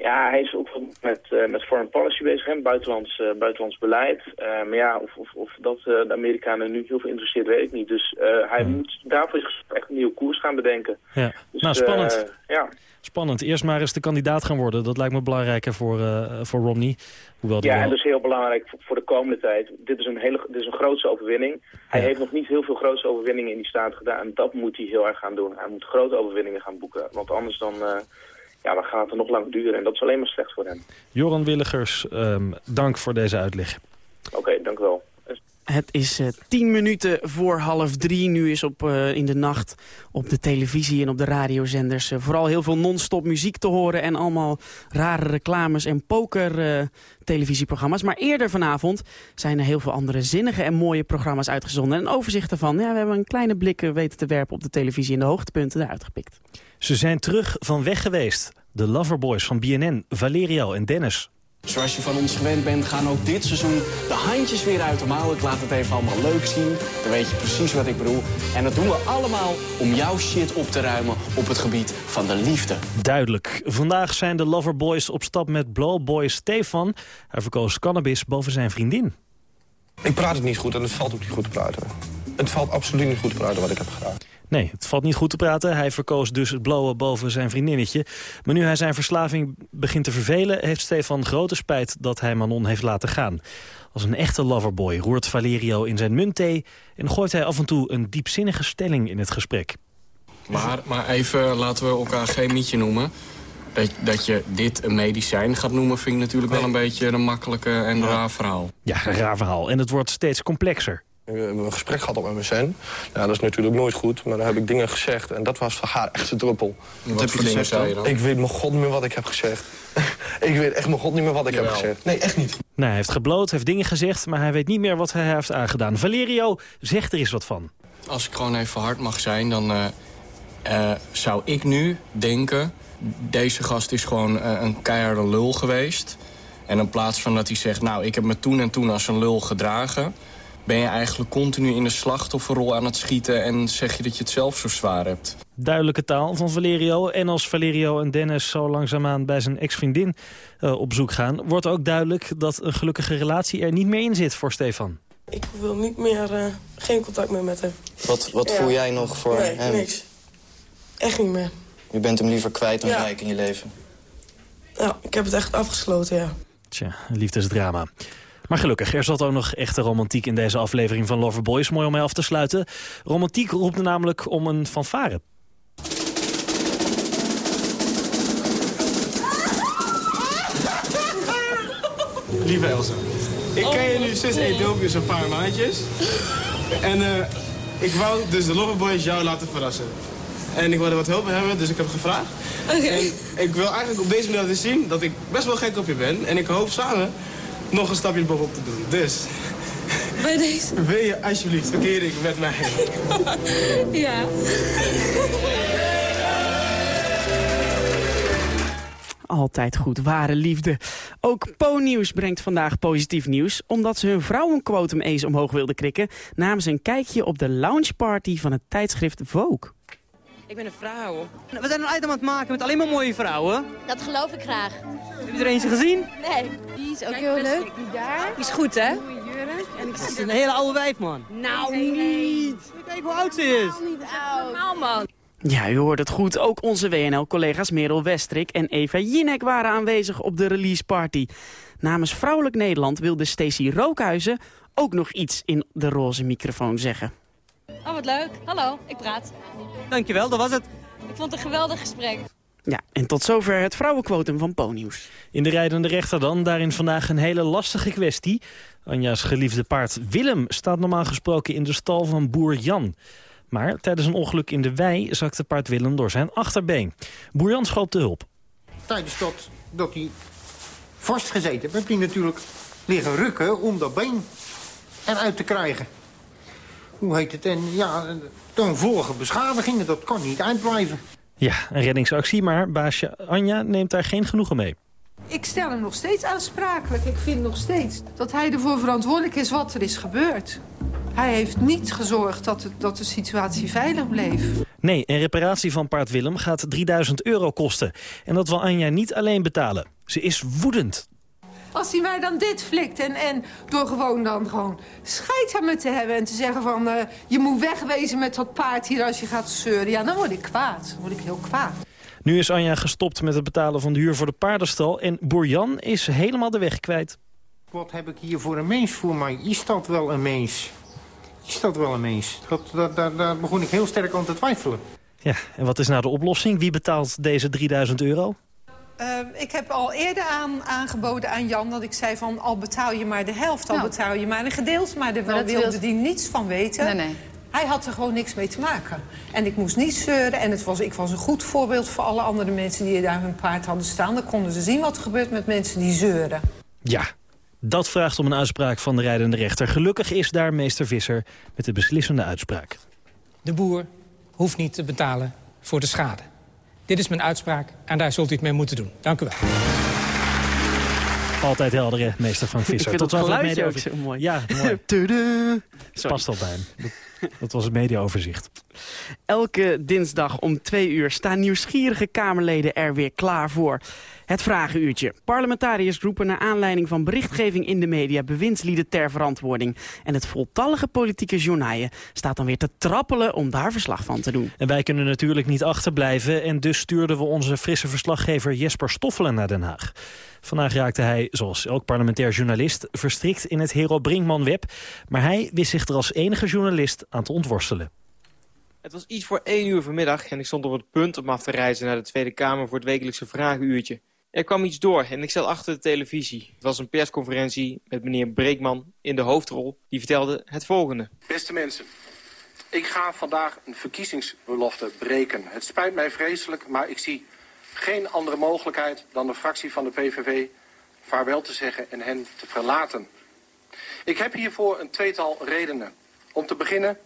Ja, hij is ook met, uh, met foreign policy bezig, hè, buitenlands, uh, buitenlands beleid. Uh, maar ja, of, of, of dat de Amerikanen nu heel veel interesseert, weet ik niet. Dus hij hmm. moet daarvoor echt een nieuwe koers gaan bedenken. Ja. Dus, nou, spannend. ja. Spannend. Eerst maar eens de kandidaat gaan worden. Dat lijkt me belangrijker voor, voor Romney. Hoewel ja, wel... en dat is heel belangrijk voor, voor, de komende tijd. Dit is een, hele, dit is een grootste overwinning. Hij ja. heeft nog niet heel veel grootste overwinningen in die staat gedaan. En dat moet hij heel erg gaan doen. Hij moet grote overwinningen gaan boeken. Want anders dan ja, dan gaat het nog lang duren. En dat is alleen maar slecht voor hem. Joran Willigers, um, dank voor deze uitleg. Oké, okay, dank u wel. Het is uh, tien minuten voor half drie. Nu is op, uh, in de nacht op de televisie en op de radiozenders... Uh, vooral heel veel non-stop muziek te horen... en allemaal rare reclames en poker-televisieprogramma's. maar eerder vanavond zijn er heel veel andere zinnige en mooie programma's uitgezonden. En een overzicht daarvan, ja, we hebben een kleine blik weten te werpen op de televisie... en de hoogtepunten eruit gepikt. Ze zijn terug van weg geweest. De Loverboys van BNN, Valerio en Dennis. Zoals je van ons gewend bent, gaan ook dit seizoen de handjes weer uit de mouwen. Ik laat het even allemaal leuk zien. Dan weet je precies wat ik bedoel. En dat doen we allemaal om jouw shit op te ruimen op het gebied van de liefde. Duidelijk. Vandaag zijn de Loverboys op stap met Blowboy Stefan. Hij verkoos cannabis boven zijn vriendin. Ik praat het niet goed en het valt ook niet goed te praten. Het valt absoluut niet goed te praten wat ik heb gedaan. Nee, het valt niet goed te praten. Hij verkoos dus het blowen boven zijn vriendinnetje. Maar nu hij zijn verslaving begint te vervelen... heeft Stefan grote spijt dat hij Manon heeft laten gaan. Als een echte loverboy roert Valerio in zijn muntthee... en gooit hij af en toe een diepzinnige stelling in het gesprek. Maar, maar even laten we elkaar geen mietje noemen. Dat, dat je dit een medicijn gaat noemen... vind ik natuurlijk wel een beetje een makkelijke en raar verhaal. Ja, een raar verhaal. En het wordt steeds complexer. We hebben een gesprek gehad op MSN. Ja, dat is natuurlijk nooit goed, maar daar heb ik dingen gezegd. En dat was voor haar echt een druppel. Wat, wat heb je gezegd dan? dan? Ik weet mijn god niet meer wat ik heb gezegd. ik weet echt mijn god niet meer wat ik Jawel. heb gezegd. Nee, echt niet. Nou, hij heeft gebloot, heeft dingen gezegd, maar hij weet niet meer wat hij heeft aangedaan. Valerio zegt er eens wat van. Als ik gewoon even hard mag zijn, dan uh, uh, zou ik nu denken... deze gast is gewoon uh, een keiharde lul geweest. En in plaats van dat hij zegt, nou, ik heb me toen en toen als een lul gedragen ben je eigenlijk continu in de slachtofferrol aan het schieten... en zeg je dat je het zelf zo zwaar hebt. Duidelijke taal van Valerio. En als Valerio en Dennis zo langzaamaan bij zijn ex-vriendin uh, op zoek gaan... wordt ook duidelijk dat een gelukkige relatie er niet meer in zit voor Stefan. Ik wil niet meer, uh, geen contact meer met hem. Wat, wat ja. voel jij nog voor nee, hem? niks. Echt niet meer. Je bent hem liever kwijt dan ja. rijk in je leven? Ja, ik heb het echt afgesloten, ja. Tja, liefdesdrama. Maar gelukkig, er zat ook nog echte romantiek in deze aflevering van Loverboys. Mooi om mee af te sluiten. Romantiek roept namelijk om een fanfare. Lieve Elsa, ik ken je nu sinds Ethiopië een paar maandjes. En eh, ik wou dus de Loverboys jou laten verrassen. En ik wilde wat hulp hebben, dus ik heb gevraagd. En ik wil eigenlijk op deze manier laten zien dat ik best wel gek op je ben. En ik hoop samen nog een stapje bovenop te doen. Dus, Bij deze? wil je alsjeblieft verkering met mij? Ja. Altijd goed, ware liefde. Ook Po-nieuws brengt vandaag positief nieuws... omdat ze hun vrouwenquotum eens omhoog wilden krikken... namen ze een kijkje op de launchparty van het tijdschrift Vogue. Ik ben een vrouw. We zijn een item aan het maken met alleen maar mooie vrouwen. Dat geloof ik graag. Heb je er eentje gezien? Nee. Die is ook heel leuk. Die daar. Die is goed, hè? En ik Dat is een hele oude wijf, man. Nou, niet. Kijk hoe oud ze is. Niet oud. Normaal, man. Ja, u hoort het goed. Ook onze WNL-collega's Merel Westrik en Eva Jinek waren aanwezig op de release party. Namens Vrouwelijk Nederland wilde Stacey Rookhuizen ook nog iets in de roze microfoon zeggen. Oh, wat leuk. Hallo, ik praat. Dankjewel, dat was het. Ik vond het een geweldig gesprek. Ja, en tot zover het vrouwenquotum van Po-nieuws. In de rijdende rechter dan, daarin vandaag een hele lastige kwestie. Anja's geliefde paard Willem staat normaal gesproken in de stal van boer Jan. Maar tijdens een ongeluk in de wei zakte paard Willem door zijn achterbeen. Boer Jan schoot te hulp. Tijdens dat, dat hij vastgezeten heeft, heeft hij natuurlijk liggen rukken om dat been eruit te krijgen. Hoe heet het? En ja, dan volgen beschadigingen, dat kan niet uitblijven. Ja, een reddingsactie, maar baasje Anja neemt daar geen genoegen mee. Ik stel hem nog steeds aansprakelijk. Ik vind nog steeds dat hij ervoor verantwoordelijk is wat er is gebeurd. Hij heeft niet gezorgd dat, het, dat de situatie veilig bleef. Nee, een reparatie van paard Willem gaat 3000 euro kosten. En dat wil Anja niet alleen betalen. Ze is woedend. Als hij mij dan dit flikt en, en door gewoon dan gewoon scheid aan me te hebben... en te zeggen van eh, je moet wegwezen met dat paard hier als je gaat zeuren... ja, dan word ik kwaad. Dan word ik heel kwaad. Nu is Anja gestopt met het betalen van de huur voor de paardenstal... en boer Jan is helemaal de weg kwijt. Wat heb ik hier voor een mens voor mij? Is dat wel een mens? Is dat wel een mens? Dat, dat, daar, daar begon ik heel sterk aan te twijfelen. Ja, en wat is nou de oplossing? Wie betaalt deze 3000 euro? Eh, ik heb al eerder aan, aangeboden aan Jan dat ik zei van... al betaal je maar de helft, al Nou. betaal je maar een gedeelte. Maar dat wilde wil- hij niets van weten. Nee, nee. Hij had er gewoon niks mee te maken. En ik moest niet zeuren. En het was, ik was een goed voorbeeld voor alle andere mensen die daar hun paard hadden staan. Dan konden ze zien wat er gebeurt met mensen die zeuren. Ja, dat vraagt om een uitspraak van de rijdende rechter. Gelukkig is daar meester Visser met de beslissende uitspraak. De boer hoeft niet te betalen voor de schade. Dit is mijn uitspraak en daar zult u het mee moeten doen. Dank u wel. Altijd helder, hè, meester Frank Ik Visser. vind Tot het zover het geluidje ook zo mooi. Ja, mooi. Tudu. Past al bij hem. Dat, dat was het mediaoverzicht. Elke dinsdag om twee uur staan nieuwsgierige Kamerleden er weer klaar voor. Het Vragenuurtje. Parlementariërs roepen naar aanleiding van berichtgeving in de media bewindslieden ter verantwoording. En het voltallige politieke journaaien staat dan weer te trappelen om daar verslag van te doen. En wij kunnen natuurlijk niet achterblijven en dus stuurden we onze frisse verslaggever Jesper Stoffelen naar Den Haag. Vandaag raakte hij, zoals elk parlementair journalist, verstrikt in het Hero Brinkman-web. Maar hij wist zich er als enige journalist aan te ontworstelen. Het was iets voor één uur vanmiddag en ik stond op het punt om af te reizen naar de Tweede Kamer voor het wekelijkse vragenuurtje. Er kwam iets door en ik zat achter de televisie. Het was een persconferentie met meneer Breekman in de hoofdrol. Die vertelde het volgende. Beste mensen, ik ga vandaag een verkiezingsbelofte breken. Het spijt mij vreselijk, maar ik zie geen andere mogelijkheid dan de fractie van de PVV vaarwel te zeggen en hen te verlaten. Ik heb hiervoor een tweetal redenen. Om te beginnen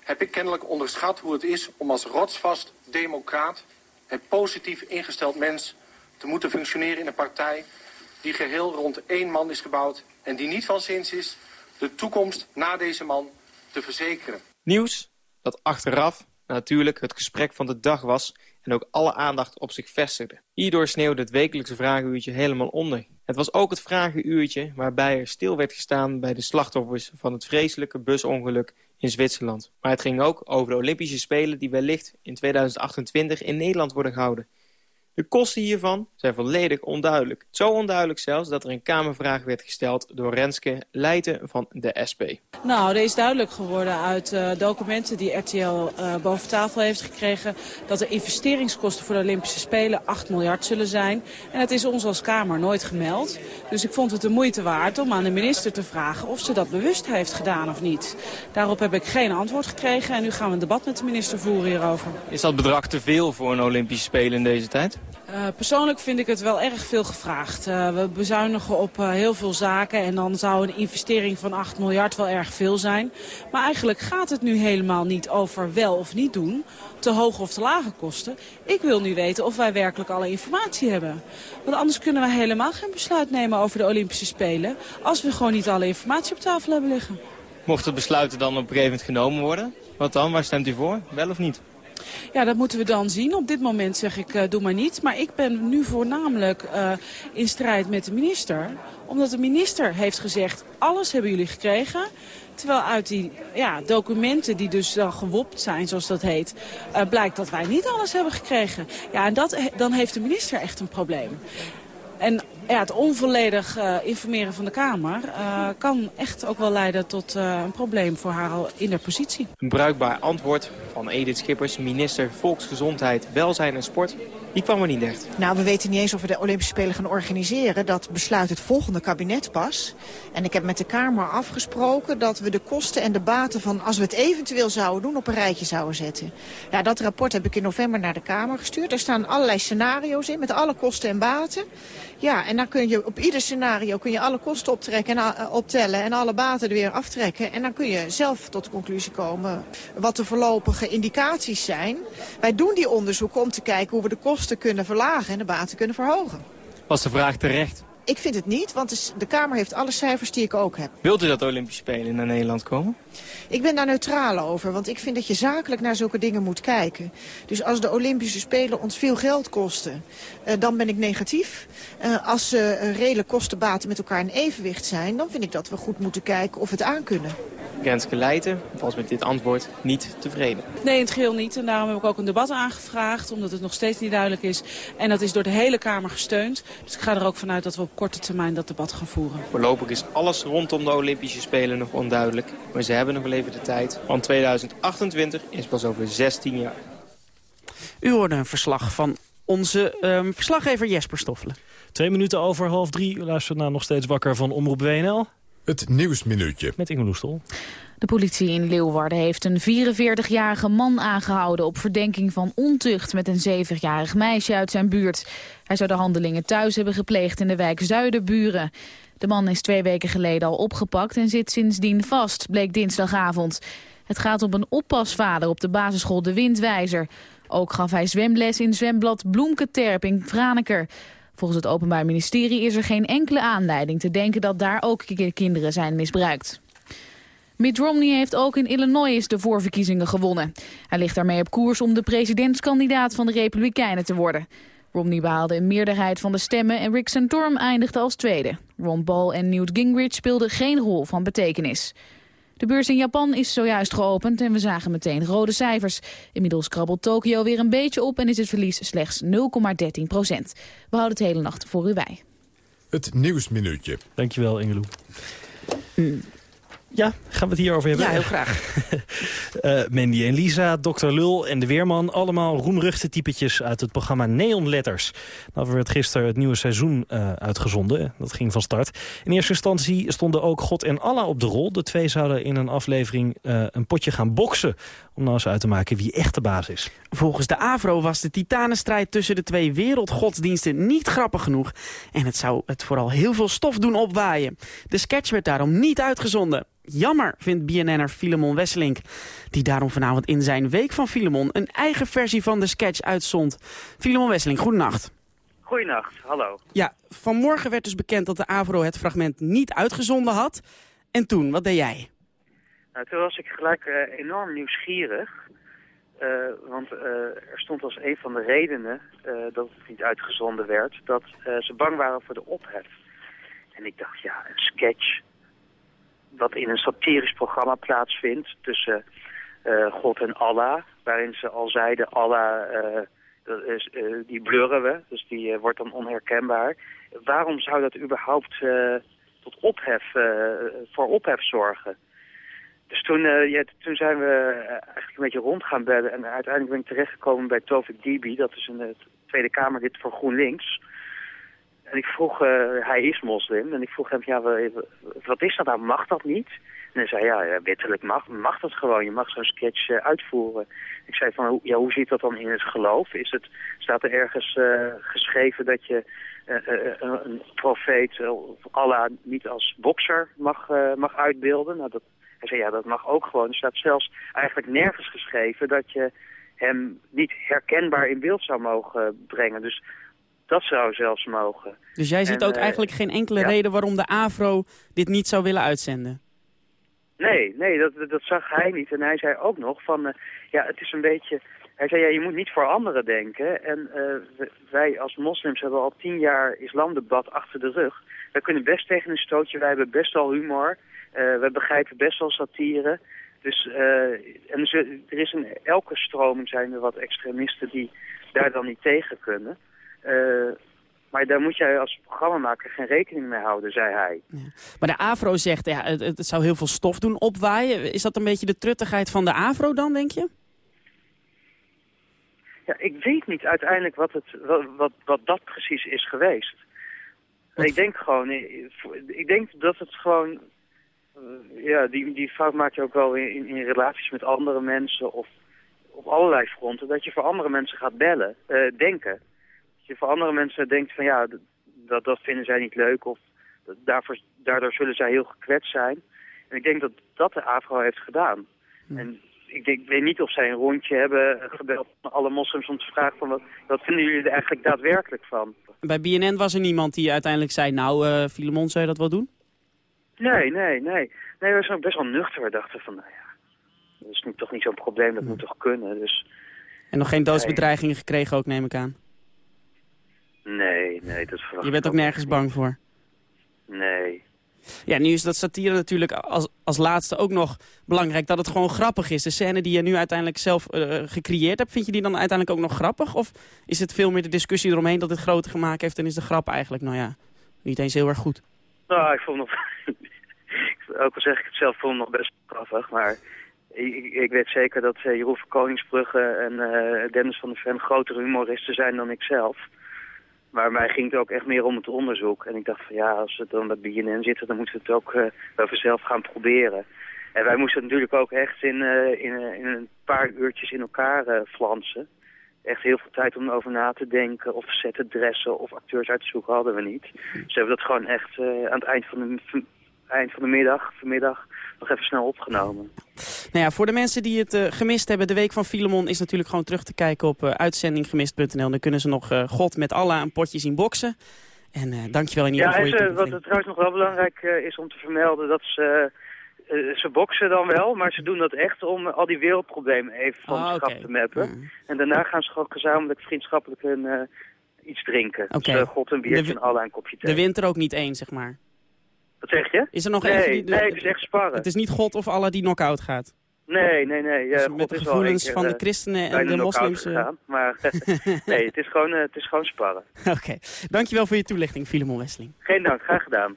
heb ik kennelijk onderschat hoe het is om als rotsvast democraat en positief ingesteld mens te moeten functioneren in een partij die geheel rond één man is gebouwd en die niet van zins is de toekomst na deze man te verzekeren. Nieuws dat achteraf natuurlijk het gesprek van de dag was en ook alle aandacht op zich vestigde. Hierdoor sneeuwde het wekelijkse vragenuurtje helemaal onder. Het was ook het vragenuurtje waarbij er stil werd gestaan bij de slachtoffers van het vreselijke busongeluk in Zwitserland. Maar het ging ook over de Olympische Spelen die wellicht in 2028 in Nederland worden gehouden. De kosten hiervan zijn volledig onduidelijk. Zo onduidelijk zelfs dat er een Kamervraag werd gesteld door Renske Leijten van de SP. Nou, er is duidelijk geworden uit uh, documenten die RTL uh, boven tafel heeft gekregen... dat de investeringskosten voor de Olympische Spelen 8 miljard zullen zijn. En het is ons als Kamer nooit gemeld. Dus ik vond het de moeite waard om aan de minister te vragen of ze dat bewust heeft gedaan of niet. Daarop heb ik geen antwoord gekregen en nu gaan we een debat met de minister voeren hierover. Is dat bedrag te veel voor een Olympische Spelen in deze tijd? Uh, persoonlijk vind ik het wel erg veel gevraagd. Uh, we bezuinigen op uh, heel veel zaken en dan zou een investering van 8 miljard wel erg veel zijn. Maar eigenlijk gaat het nu helemaal niet over wel of niet doen, te hoge of te lage kosten. Ik wil nu weten of wij werkelijk alle informatie hebben. Want anders kunnen we helemaal geen besluit nemen over de Olympische Spelen... als we gewoon niet alle informatie op tafel hebben liggen. Mocht het besluiten dan op een gegeven moment genomen worden, wat dan? Waar stemt u voor? Wel of niet? Ja, dat moeten we dan zien. Op dit moment zeg ik, uh, doe maar niet. Maar ik ben nu voornamelijk uh, in strijd met de minister. Omdat de minister heeft gezegd, alles hebben jullie gekregen. Terwijl uit die ja, documenten die dus dan gewopt zijn, zoals dat heet... Uh, blijkt dat wij niet alles hebben gekregen. Ja, en dat, dan heeft de minister echt een probleem. En ja, het onvolledig uh, informeren van de Kamer uh, kan echt ook wel leiden tot uh, een probleem voor haar in de positie. Een bruikbaar antwoord van Edith Schippers, minister Volksgezondheid, Welzijn en Sport. Die kwam er niet echt. Nou, we weten niet eens of we de Olympische Spelen gaan organiseren. Dat besluit het volgende kabinet pas. En ik heb met de Kamer afgesproken dat we de kosten en de baten van... als we het eventueel zouden doen, op een rijtje zouden zetten. Ja, dat rapport heb ik in november naar de Kamer gestuurd. Er staan allerlei scenario's in met alle kosten en baten. Ja, en dan kun je op ieder scenario kun je alle kosten optrekken en uh, optellen en alle baten er weer aftrekken. En dan kun je zelf tot de conclusie komen wat de voorlopige indicaties zijn. Wij doen die onderzoeken om te kijken hoe we de kosten kunnen verlagen en de baten kunnen verhogen. Was de vraag terecht? Ik vind het niet, want de Kamer heeft alle cijfers die ik ook heb. Wilt u dat de Olympische Spelen naar Nederland komen? Ik ben daar neutraal over, want ik vind dat je zakelijk naar zulke dingen moet kijken. Dus als de Olympische Spelen ons veel geld kosten, uh, dan ben ik negatief. Uh, als ze uh, redelijk kostenbaten met elkaar in evenwicht zijn, dan vind ik dat we goed moeten kijken of we het aankunnen. Renske Leijten was met dit antwoord niet tevreden. Nee, in het geheel niet. En daarom heb ik ook een debat aangevraagd, omdat het nog steeds niet duidelijk is. En dat is door de hele Kamer gesteund. Dus ik ga er ook vanuit dat we op korte termijn dat debat gaan voeren. Voorlopig is alles rondom de Olympische Spelen nog onduidelijk. Maar ze hebben nog wel even de tijd. Want 2028 is pas over 16 jaar. U hoorde een verslag van onze um, verslaggever Jesper Stoffelen. Twee minuten over half drie. U luistert naar nog steeds wakker van Omroep WNL. Het Nieuwsminuutje. Met Inge Loestel. De politie in Leeuwarden heeft een 44-jarige man aangehouden... op verdenking van ontucht met een 7-jarig meisje uit zijn buurt. Hij zou de handelingen thuis hebben gepleegd in de wijk Zuiderburen. De man is twee weken geleden al opgepakt en zit sindsdien vast, bleek dinsdagavond. Het gaat om een oppasvader op de basisschool De Windwijzer. Ook gaf hij zwemles in zwemblad Bloemketerp in Franeker. Volgens het Openbaar Ministerie is er geen enkele aanleiding te denken dat daar ook kinderen zijn misbruikt. Mitt Romney heeft ook in Illinois de voorverkiezingen gewonnen. Hij ligt daarmee op koers om de presidentskandidaat van de Republikeinen te worden. Romney behaalde een meerderheid van de stemmen en Rick Santorum eindigde als tweede. Ron Paul en Newt Gingrich speelden geen rol van betekenis. De beurs in Japan is zojuist geopend en we zagen meteen rode cijfers. Inmiddels krabbelt Tokio weer een beetje op en is het verlies slechts 0,13 procent. We houden het hele nacht voor u bij. Het Nieuwsminuutje. Dankjewel, Ingeloe. Mm. Ja, gaan we het hierover hebben? Ja, heel graag. uh, Mandy en Lisa, Dr. Lul en de Weerman. Allemaal roemruchte typetjes uit het programma Neon Letters. Nou werd gisteren het nieuwe seizoen uh, uitgezonden. Dat ging van start. In eerste instantie stonden ook God en Allah op de rol. De twee zouden in een aflevering uh, een potje gaan boksen. Om nou eens uit te maken wie echt de baas is. Volgens de AVRO was de titanenstrijd tussen de twee wereldgodsdiensten niet grappig genoeg. En het zou het vooral heel veel stof doen opwaaien. De sketch werd daarom niet uitgezonden. Jammer, vindt BNN'er Filemon Wesselink. Die daarom vanavond in zijn Week van Filemon een eigen versie van de sketch uitzond. Filemon Wesselink, goedenacht. Goedenacht, hallo. Ja, vanmorgen werd dus bekend dat de AVRO het fragment niet uitgezonden had. En toen, wat deed jij? Nou, toen was ik gelijk uh, enorm nieuwsgierig. Uh, want uh, er stond als een van de redenen dat het niet uitgezonden werd... dat ze bang waren voor de ophef. En ik dacht, ja, een sketch wat in een satirisch programma plaatsvindt tussen God en Allah. Waarin ze al zeiden, Allah is, eh, die blurren we, dus die eh, wordt dan onherkenbaar. Waarom zou dat überhaupt eh, tot ophef, eh, voor ophef zorgen? Dus toen, ja, toen zijn we eh, eigenlijk een beetje rond gaan bellen. En uiteindelijk ben ik terechtgekomen bij Tovik Dibi. Dat is een eh, Tweede Kamerlid voor GroenLinks. En ik vroeg, eh, hij is moslim. En ik vroeg hem, ja, wa- wat is dat nou? Mag dat niet? En hij zei, ja, wettelijk mag, mag dat gewoon. Je mag zo'n sketch uitvoeren. Ik zei van, ja, hoe zit dat dan in het geloof? Is het, staat er ergens geschreven dat je een, profeet of Allah niet als bokser mag, mag uitbeelden? Nou, dat, hij zei, ja, dat mag ook gewoon. Er staat zelfs eigenlijk nergens geschreven dat je hem niet herkenbaar in beeld zou mogen brengen. Dus dat zou zelfs mogen. Dus jij ziet En, ook eh, eigenlijk geen enkele ja. reden waarom de AVRO dit niet zou willen uitzenden? Nee, nee, dat, dat zag hij niet. En hij zei ook nog van, eh, ja, het is een beetje... Hij zei, ja, je moet niet voor anderen denken. En eh, wij als moslims hebben al tien jaar islamdebat achter de rug. Wij kunnen best tegen een stootje, wij hebben best wel humor. Eh wij begrijpen best wel satire. Dus, eh, en er is in elke stroming zijn er wat extremisten die daar dan niet tegen kunnen. Maar daar moet jij als programmamaker geen rekening mee houden, zei hij. Maar de AVRO zegt, ja, het, het zou heel veel stof doen opwaaien. Is dat een beetje de truttigheid van de AVRO dan, denk je? Ja, ik weet niet uiteindelijk wat, het, wat, wat, dat precies is geweest. Ik denk gewoon, eh, ik denk dat het gewoon, eh, ja, die, die fout maak je ook wel in, in, relaties met andere mensen of op allerlei fronten, dat je voor andere mensen gaat bellen, eh, denken. Dat je voor andere mensen denkt van ja, dat, dat vinden zij niet leuk of daarvoor, daardoor zullen zij heel gekwetst zijn. En ik denk dat dat de AVRO heeft gedaan. En ik, denk, ik weet niet of zij een rondje hebben gebeld naar alle moslims om te vragen van wat, wat vinden jullie er eigenlijk daadwerkelijk van? Bij BNN was er niemand die uiteindelijk zei, nou, eh Filemon, zou je dat wel doen? Nee, nee, nee. Nee, we zijn best wel nuchter. We dachten van, nou ja, dat is nu toch niet zo'n probleem, dat moet toch kunnen. Dus En nog geen doodsbedreigingen gekregen ook, neem ik aan. nee, nee, dat verwacht Je bent ook nergens bang voor. Nee. Ja, nu is dat satire natuurlijk als, als laatste ook nog belangrijk dat het gewoon grappig is. De scène die je nu uiteindelijk zelf eh, gecreëerd hebt, vind je die dan uiteindelijk ook nog grappig? Of is het veel meer de discussie eromheen dat het groter gemaakt heeft en is de grap eigenlijk, nou ja, niet eens heel erg goed? Nou, ik vond nog, ook al zeg ik het zelf, vond nog best grappig, maar ik, ik- ik weet zeker dat eh, Jeroen van Koningsbrugge en eh, Dennis van der Ven grotere humoristen zijn dan ik zelf. Maar mij ging het ook echt meer om het onderzoek. En ik dacht van ja, als we dan bij BNN zitten, dan moeten we het ook eh bij vanzelf gaan proberen. En wij moesten natuurlijk ook echt in, eh, in, eh, in een paar uurtjes in elkaar eh, flansen. Echt heel veel tijd om erover na te denken of zetten, dressen of acteurs uit te zoeken hadden we niet. Dus hebben dat gewoon echt eh, aan het eind van, de, eind van de middag, vanmiddag, nog even snel opgenomen. Nou ja, voor de mensen die het eh, gemist hebben, de Week van Filemon is natuurlijk gewoon terug te kijken op eh, uitzendinggemist.nl. Dan kunnen ze nog eh, God met Allah een potje zien boksen. En dankjewel in ieder Ja, geval en voor je ze, wat het trouwens nog wel belangrijk is om te vermelden, dat ze, ze boksen dan wel, maar ze doen dat echt om al die wereldproblemen even van Ah, de schap oké. te mappen. En daarna gaan ze gewoon gezamenlijk vriendschappelijk iets drinken. Dus God een biertje en Allah een kopje thee. De wint er ook niet één, zeg maar. Wat zeg je? Is er nog nee, die... de- nee, het is echt sparren. Het is niet God of Allah die knock-out gaat. Nee, nee, nee. Ja, Dus God met de gevoelens keer, van de eh, christenen en de moslims, eh. Gegaan, maar nee, het is, gewoon, eh, het is gewoon sparren. Oké, dankjewel voor je toelichting, Filemon Wesseling. Geen dank, graag gedaan.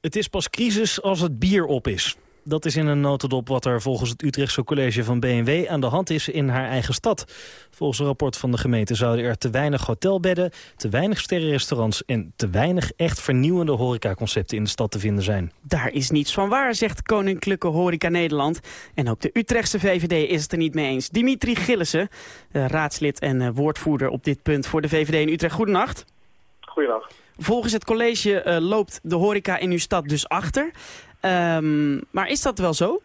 Het is pas crisis als het bier op is. Dat is in een notendop wat er volgens het Utrechtse college van BMW aan de hand is in haar eigen stad. Volgens een rapport van de gemeente zouden er te weinig hotelbedden, te weinig sterrenrestaurants en te weinig echt vernieuwende horecaconcepten in de stad te vinden zijn. Daar is niets van waar, zegt Koninklijke Horeca Nederland. En ook de Utrechtse VVD is het er niet mee eens. Dimitri Gillissen, eh, raadslid en eh, woordvoerder op dit punt voor de VVD in Utrecht. Goedenacht. Goedendag. Volgens het college eh, loopt de horeca in uw stad dus achter. Ehm, maar is dat wel zo?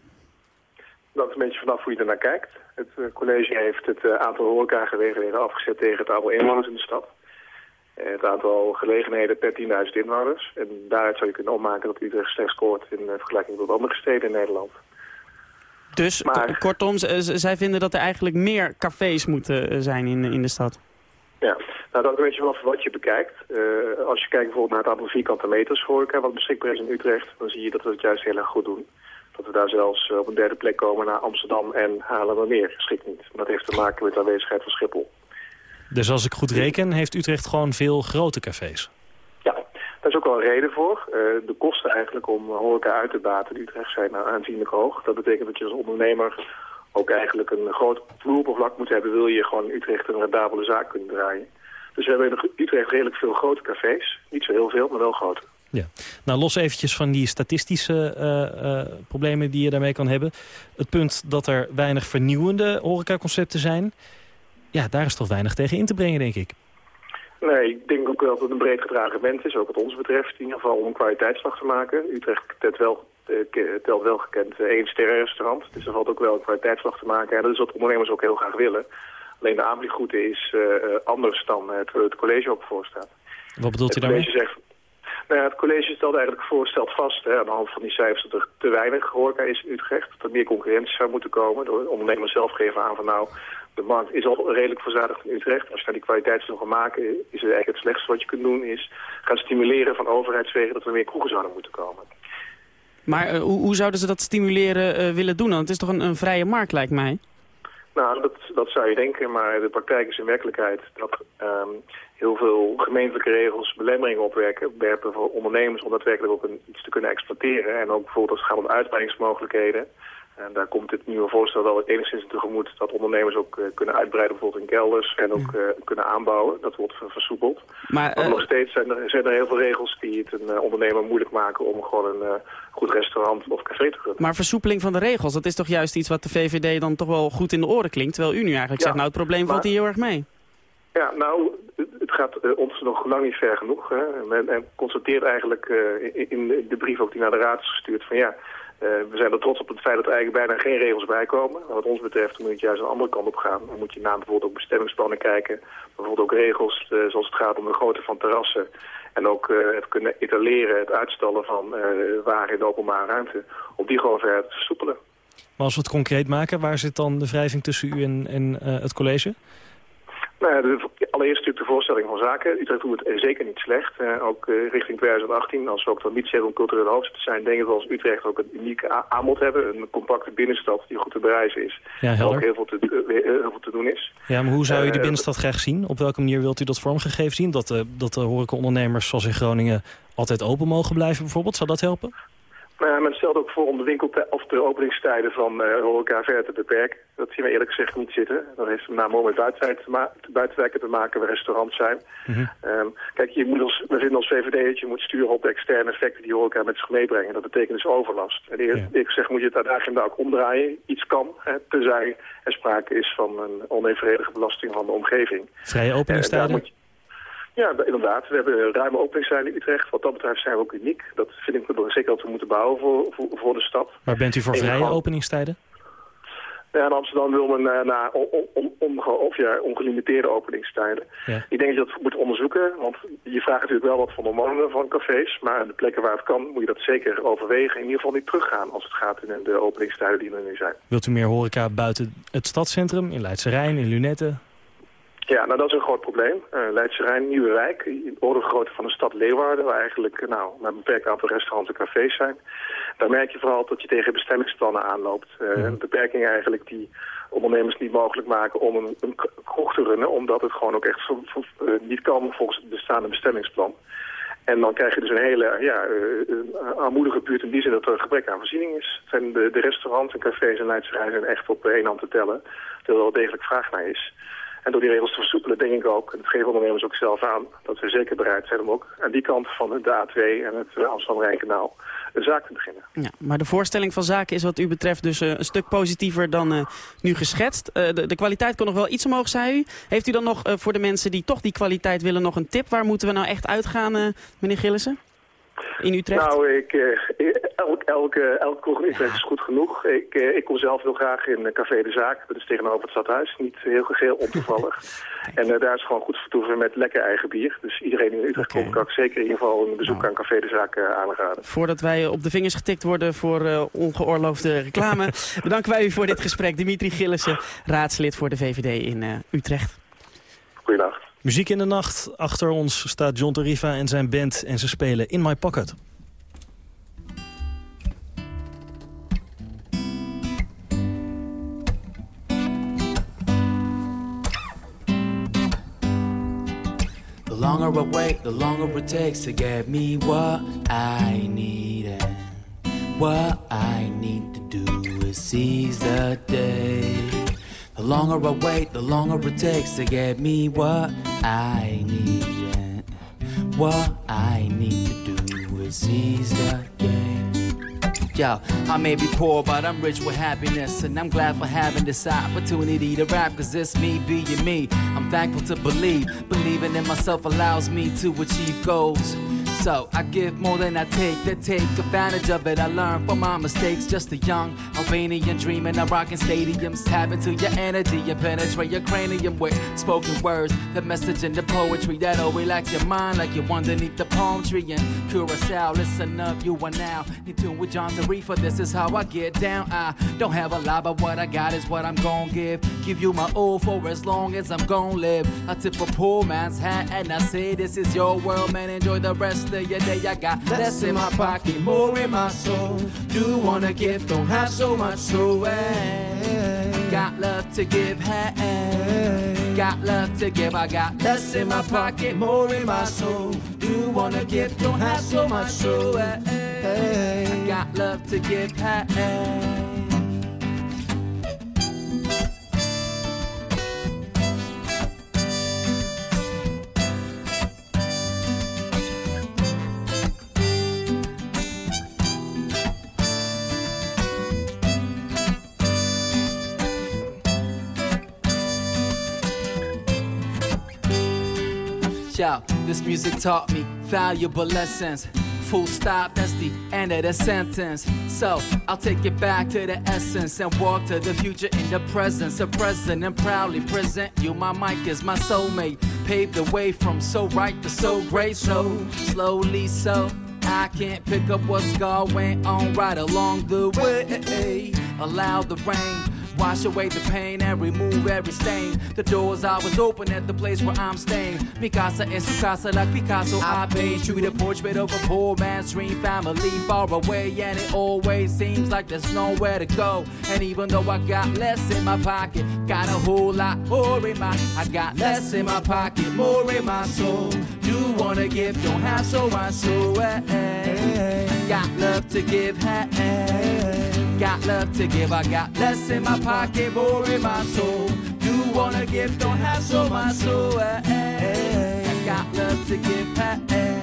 Dat is een beetje vanaf hoe je ernaar kijkt. Het eh, college heeft het eh, aantal horecagelegenheden afgezet tegen het aantal inwoners in de stad. Eh, het aantal gelegenheden per 10.000 inwoners. En daaruit zou je kunnen opmaken dat Utrecht slecht scoort in vergelijking tot andere steden in Nederland. Dus ko- kortom, zij vinden dat er eigenlijk meer cafés moeten zijn in, in de stad. Ja, nou dat een beetje vanaf wat je bekijkt. Eh, als je kijkt bijvoorbeeld naar het aantal vierkante meters horeca wat beschikbaar is in Utrecht, dan zie je dat we het juist heel erg goed doen. Dat we daar zelfs eh, op een derde plek komen naar Amsterdam en Haarlemmermeer. Geschikt niet. Dat heeft te maken met de aanwezigheid van Schiphol. Dus als ik goed reken, heeft Utrecht gewoon veel grote cafés. Ja, daar is ook wel een reden voor. Uh, de kosten eigenlijk om horeca uit te baten in Utrecht zijn aanzienlijk hoog. Dat betekent dat je als ondernemer ook eigenlijk een groot vloeroppervlak moet hebben... wil je gewoon Utrecht een rendabele zaak kunnen draaien. Dus we hebben in Utrecht redelijk veel grote cafés. Niet zo heel veel, maar wel grote. Ja. Nou, los eventjes van die statistische uh, uh, problemen die je daarmee kan hebben. Het punt dat er weinig vernieuwende horecaconcepten zijn... ja, daar is toch weinig tegen in te brengen, denk ik. Nee, ik denk ook wel dat het een breed gedragen wens is, ook wat ons betreft. In ieder geval om een kwaliteitsslag te maken. Utrecht telt wel, uh, telt wel gekend één sterrenrestaurant. Dus er valt ook wel een kwaliteitsslag te maken. En dat is wat ondernemers ook heel graag willen. Alleen de aanvliegroute is anders dan het, het college ook voorstaat. Wat bedoelt het u daarmee? Zegt, nou ja, het college stelt eigenlijk voor, stelt vast hè, aan de hand van die cijfers dat er te weinig horeca is in Utrecht. Dat er meer concurrentie zou moeten komen. De ondernemers zelf geven aan van nou, de markt is al redelijk verzadigd in Utrecht. Als je daar die kwaliteit wil gaan maken, is het eigenlijk het slechtste wat je kunt doen is gaan stimuleren van overheidswegen dat er meer kroegen zouden moeten komen. Maar uh, hoe, hoe, zouden ze dat stimuleren uh, willen doen? Want het is toch een, een vrije markt, lijkt mij? Nou, dat, dat zou je denken, maar de praktijk is in werkelijkheid dat um, heel veel gemeentelijke regels belemmeringen opwerken werpen voor ondernemers om daadwerkelijk ook een, iets te kunnen exploiteren. En ook bijvoorbeeld als het gaat om uitbreidingsmogelijkheden. En daar komt dit nieuwe voorstel wel enigszins tegemoet dat ondernemers ook uh, kunnen uitbreiden bijvoorbeeld in kelders en ook uh, kunnen aanbouwen. Dat wordt versoepeld. Maar, maar nog steeds zijn er, zijn er heel veel regels die het een ondernemer moeilijk maken om gewoon een goed restaurant of café te runnen. Maar versoepeling van de regels, dat is toch juist iets wat de VVD dan toch wel goed in de oren klinkt. Terwijl u nu eigenlijk ja, zegt, nou het probleem valt hier heel erg mee. Ja, nou, het gaat ons nog lang niet ver genoeg. Hè. Men, men constateert eigenlijk in de brief ook die naar de raad is gestuurd van ja, we zijn er trots op het feit dat er eigenlijk bijna geen regels bij komen. Wat ons betreft moet je juist een andere kant op gaan. Dan moet je naar bijvoorbeeld ook bestemmingsplannen kijken. Bijvoorbeeld ook regels zoals het gaat om de grootte van terrassen. En ook het kunnen etaleren, het uitstellen van waren in de openbare ruimte. Om die gewoon verder te versoepelen. Maar als we het concreet maken, waar zit dan de wrijving tussen u en, en het college? Nou, de, allereerst natuurlijk de voorstelling van zaken. Utrecht doet het zeker niet slecht. Uh, ook uh, richting 2018, als we ook de ambitie hebben om culturele hoofdstad te zijn... denk ik dat we als Utrecht ook een uniek aanbod hebben. Een compacte binnenstad die goed te bereizen is. Ja, en ook heel veel, te, uh, heel veel te doen is. Ja, maar hoe zou u die binnenstad graag zien? Op welke manier wilt u dat vormgegeven zien? Dat, dat de horecaondernemers zoals in Groningen altijd open mogen blijven bijvoorbeeld? Zou dat helpen? Nou, men stelt ook voor om de winkel of de openingstijden van uh, horeca verder te beperken. Dat zien we eerlijk gezegd niet zitten. Dat heeft met name met buitenwijken te maken waar restaurants zijn. Mm -hmm. um, kijk, je moet als, we vinden als VVD dat je moet sturen op de externe effecten die horeca met zich meebrengen. Dat betekent dus overlast. En eerlijk gezegd moet je het uiteindelijk ook omdraaien. Iets kan, hè, tenzij er sprake is van een onevenredige belasting van de omgeving. Vrije openingstijden? Ja, inderdaad. We hebben ruime openingstijden in Utrecht. Wat dat betreft zijn we ook uniek. Dat vind ik zeker dat we moeten bouwen voor, voor, voor de stad. Maar bent u voor vrije geval... openingstijden? Ja, in Amsterdam wil men uh, naar on, on, on, of ja, ongelimiteerde openingstijden. Ja. Ik denk dat je dat moet onderzoeken, want je vraagt natuurlijk wel wat van de mannen van cafés. Maar de plekken waar het kan, moet je dat zeker overwegen. In ieder geval niet teruggaan als het gaat in de openingstijden die er nu zijn. Wilt u meer horeca buiten het stadscentrum, in Leidse Rijn, in Lunetten? Ja, nou dat is een groot probleem. Uh, Leidse Rijn, Nieuwe Wijk, in orde van de stad Leeuwarden, waar eigenlijk nou, maar een beperkt aantal restaurants en cafés zijn. Daar merk je vooral dat je tegen bestemmingsplannen aanloopt. Uh, ja. Beperkingen eigenlijk die ondernemers niet mogelijk maken om een, een kroeg te runnen, omdat het gewoon ook echt uh, niet kan volgens het bestaande bestemmingsplan. En dan krijg je dus een hele ja, uh, armoedige buurt in die zin dat er een gebrek aan voorziening is. Zijn de, de restaurants en cafés in Leidse Rijn zijn echt op één hand te tellen, terwijl er wel degelijk vraag naar is. En door die regels te versoepelen denk ik ook, en dat geven ondernemers ook zelf aan, dat we zeker bereid zijn om ook aan die kant van de A2 en het Amsterdam-Rijnkanaal een zaak te beginnen. Ja, maar de voorstelling van zaken is wat u betreft dus uh, een stuk positiever dan uh, nu geschetst. De, de, kwaliteit kon nog wel iets omhoog, zei u. Heeft u dan nog voor de mensen die toch die kwaliteit willen nog een tip? Waar moeten we nou echt uitgaan, meneer Gillissen? In Utrecht? Nou, ik, elk, elke, elke kroeg in Utrecht is goed genoeg. Ik, ik kom zelf heel graag in Café de Zaak. Dat is tegenover het stadhuis. Niet heel geheel ontoevallig. en uh, daar is gewoon goed vertoeven met lekker eigen bier. Dus iedereen die in Utrecht okay. komt, kan ik zeker in ieder geval een bezoek nou. aan Café de Zaak uh, aanraden. Voordat wij op de vingers getikt worden voor uh, ongeoorloofde reclame... bedanken wij u voor dit gesprek. Dimitri Gillissen, raadslid voor de VVD in Utrecht. Goedendag. Muziek in de nacht. Achter ons staat John Tarifa en zijn band en ze spelen In My Pocket. longer I wait, the longer it takes to get me what I need. And what I need to do is seize the day. The longer I wait, the longer it takes to get me what I need. And what I need to do is seize the day. Yo, I may be poor, but I'm rich with happiness. And I'm glad for having this opportunity to rap, cause it's me being me. I'm thankful to believe. Believing in myself allows me to achieve goals. So I give more than I take, to take advantage of it. I learn from my mistakes. Just a young Albanian dreaming of rocking stadiums. Tap into your energy and penetrate your cranium with spoken words. The message in the poetry that'll relax your mind like you're underneath the palm tree. And Curacao, listen up, you are now in tune with John Tarifa. This is how I get down. I don't have a lot, but what I got is what I'm gon' give. Give you my all for as long as I'm gon' live. I tip a poor man's hat and I say, This is your world, man. Enjoy the rest your day. I got less in my pocket, more in my soul. Do wanna give, don't have so much so. Hey. Got love to give, hey. Got love to give, I got less in my pocket, more in my soul. Do wanna give, don't have so much so. Hey. Got love to give, hey. This music taught me valuable lessons. Full stop, that's the end of the sentence. So I'll take it back to the essence and walk to the future in the presence of present and proudly present you. My mic is my soulmate. Paved the way from so right to so great, so slowly so. I can't pick up what's going on right along the way. Allow the rain Wash away the pain and remove every stain. The doors always open at the place where I'm staying. Mi casa es su casa like Picasso. I paint you the portrait of a poor man's dream family far away, and it always seems like there's nowhere to go. And even though I got less in my pocket, got a whole lot more in my. I got less in my pocket, more in my soul. Do wanna give, don't have so much so. Hey, got love to give, hey, got love to give. I got less in my pocket, more in my soul. Do wanna give, don't have so much so. Hey, I got love to give, hey. The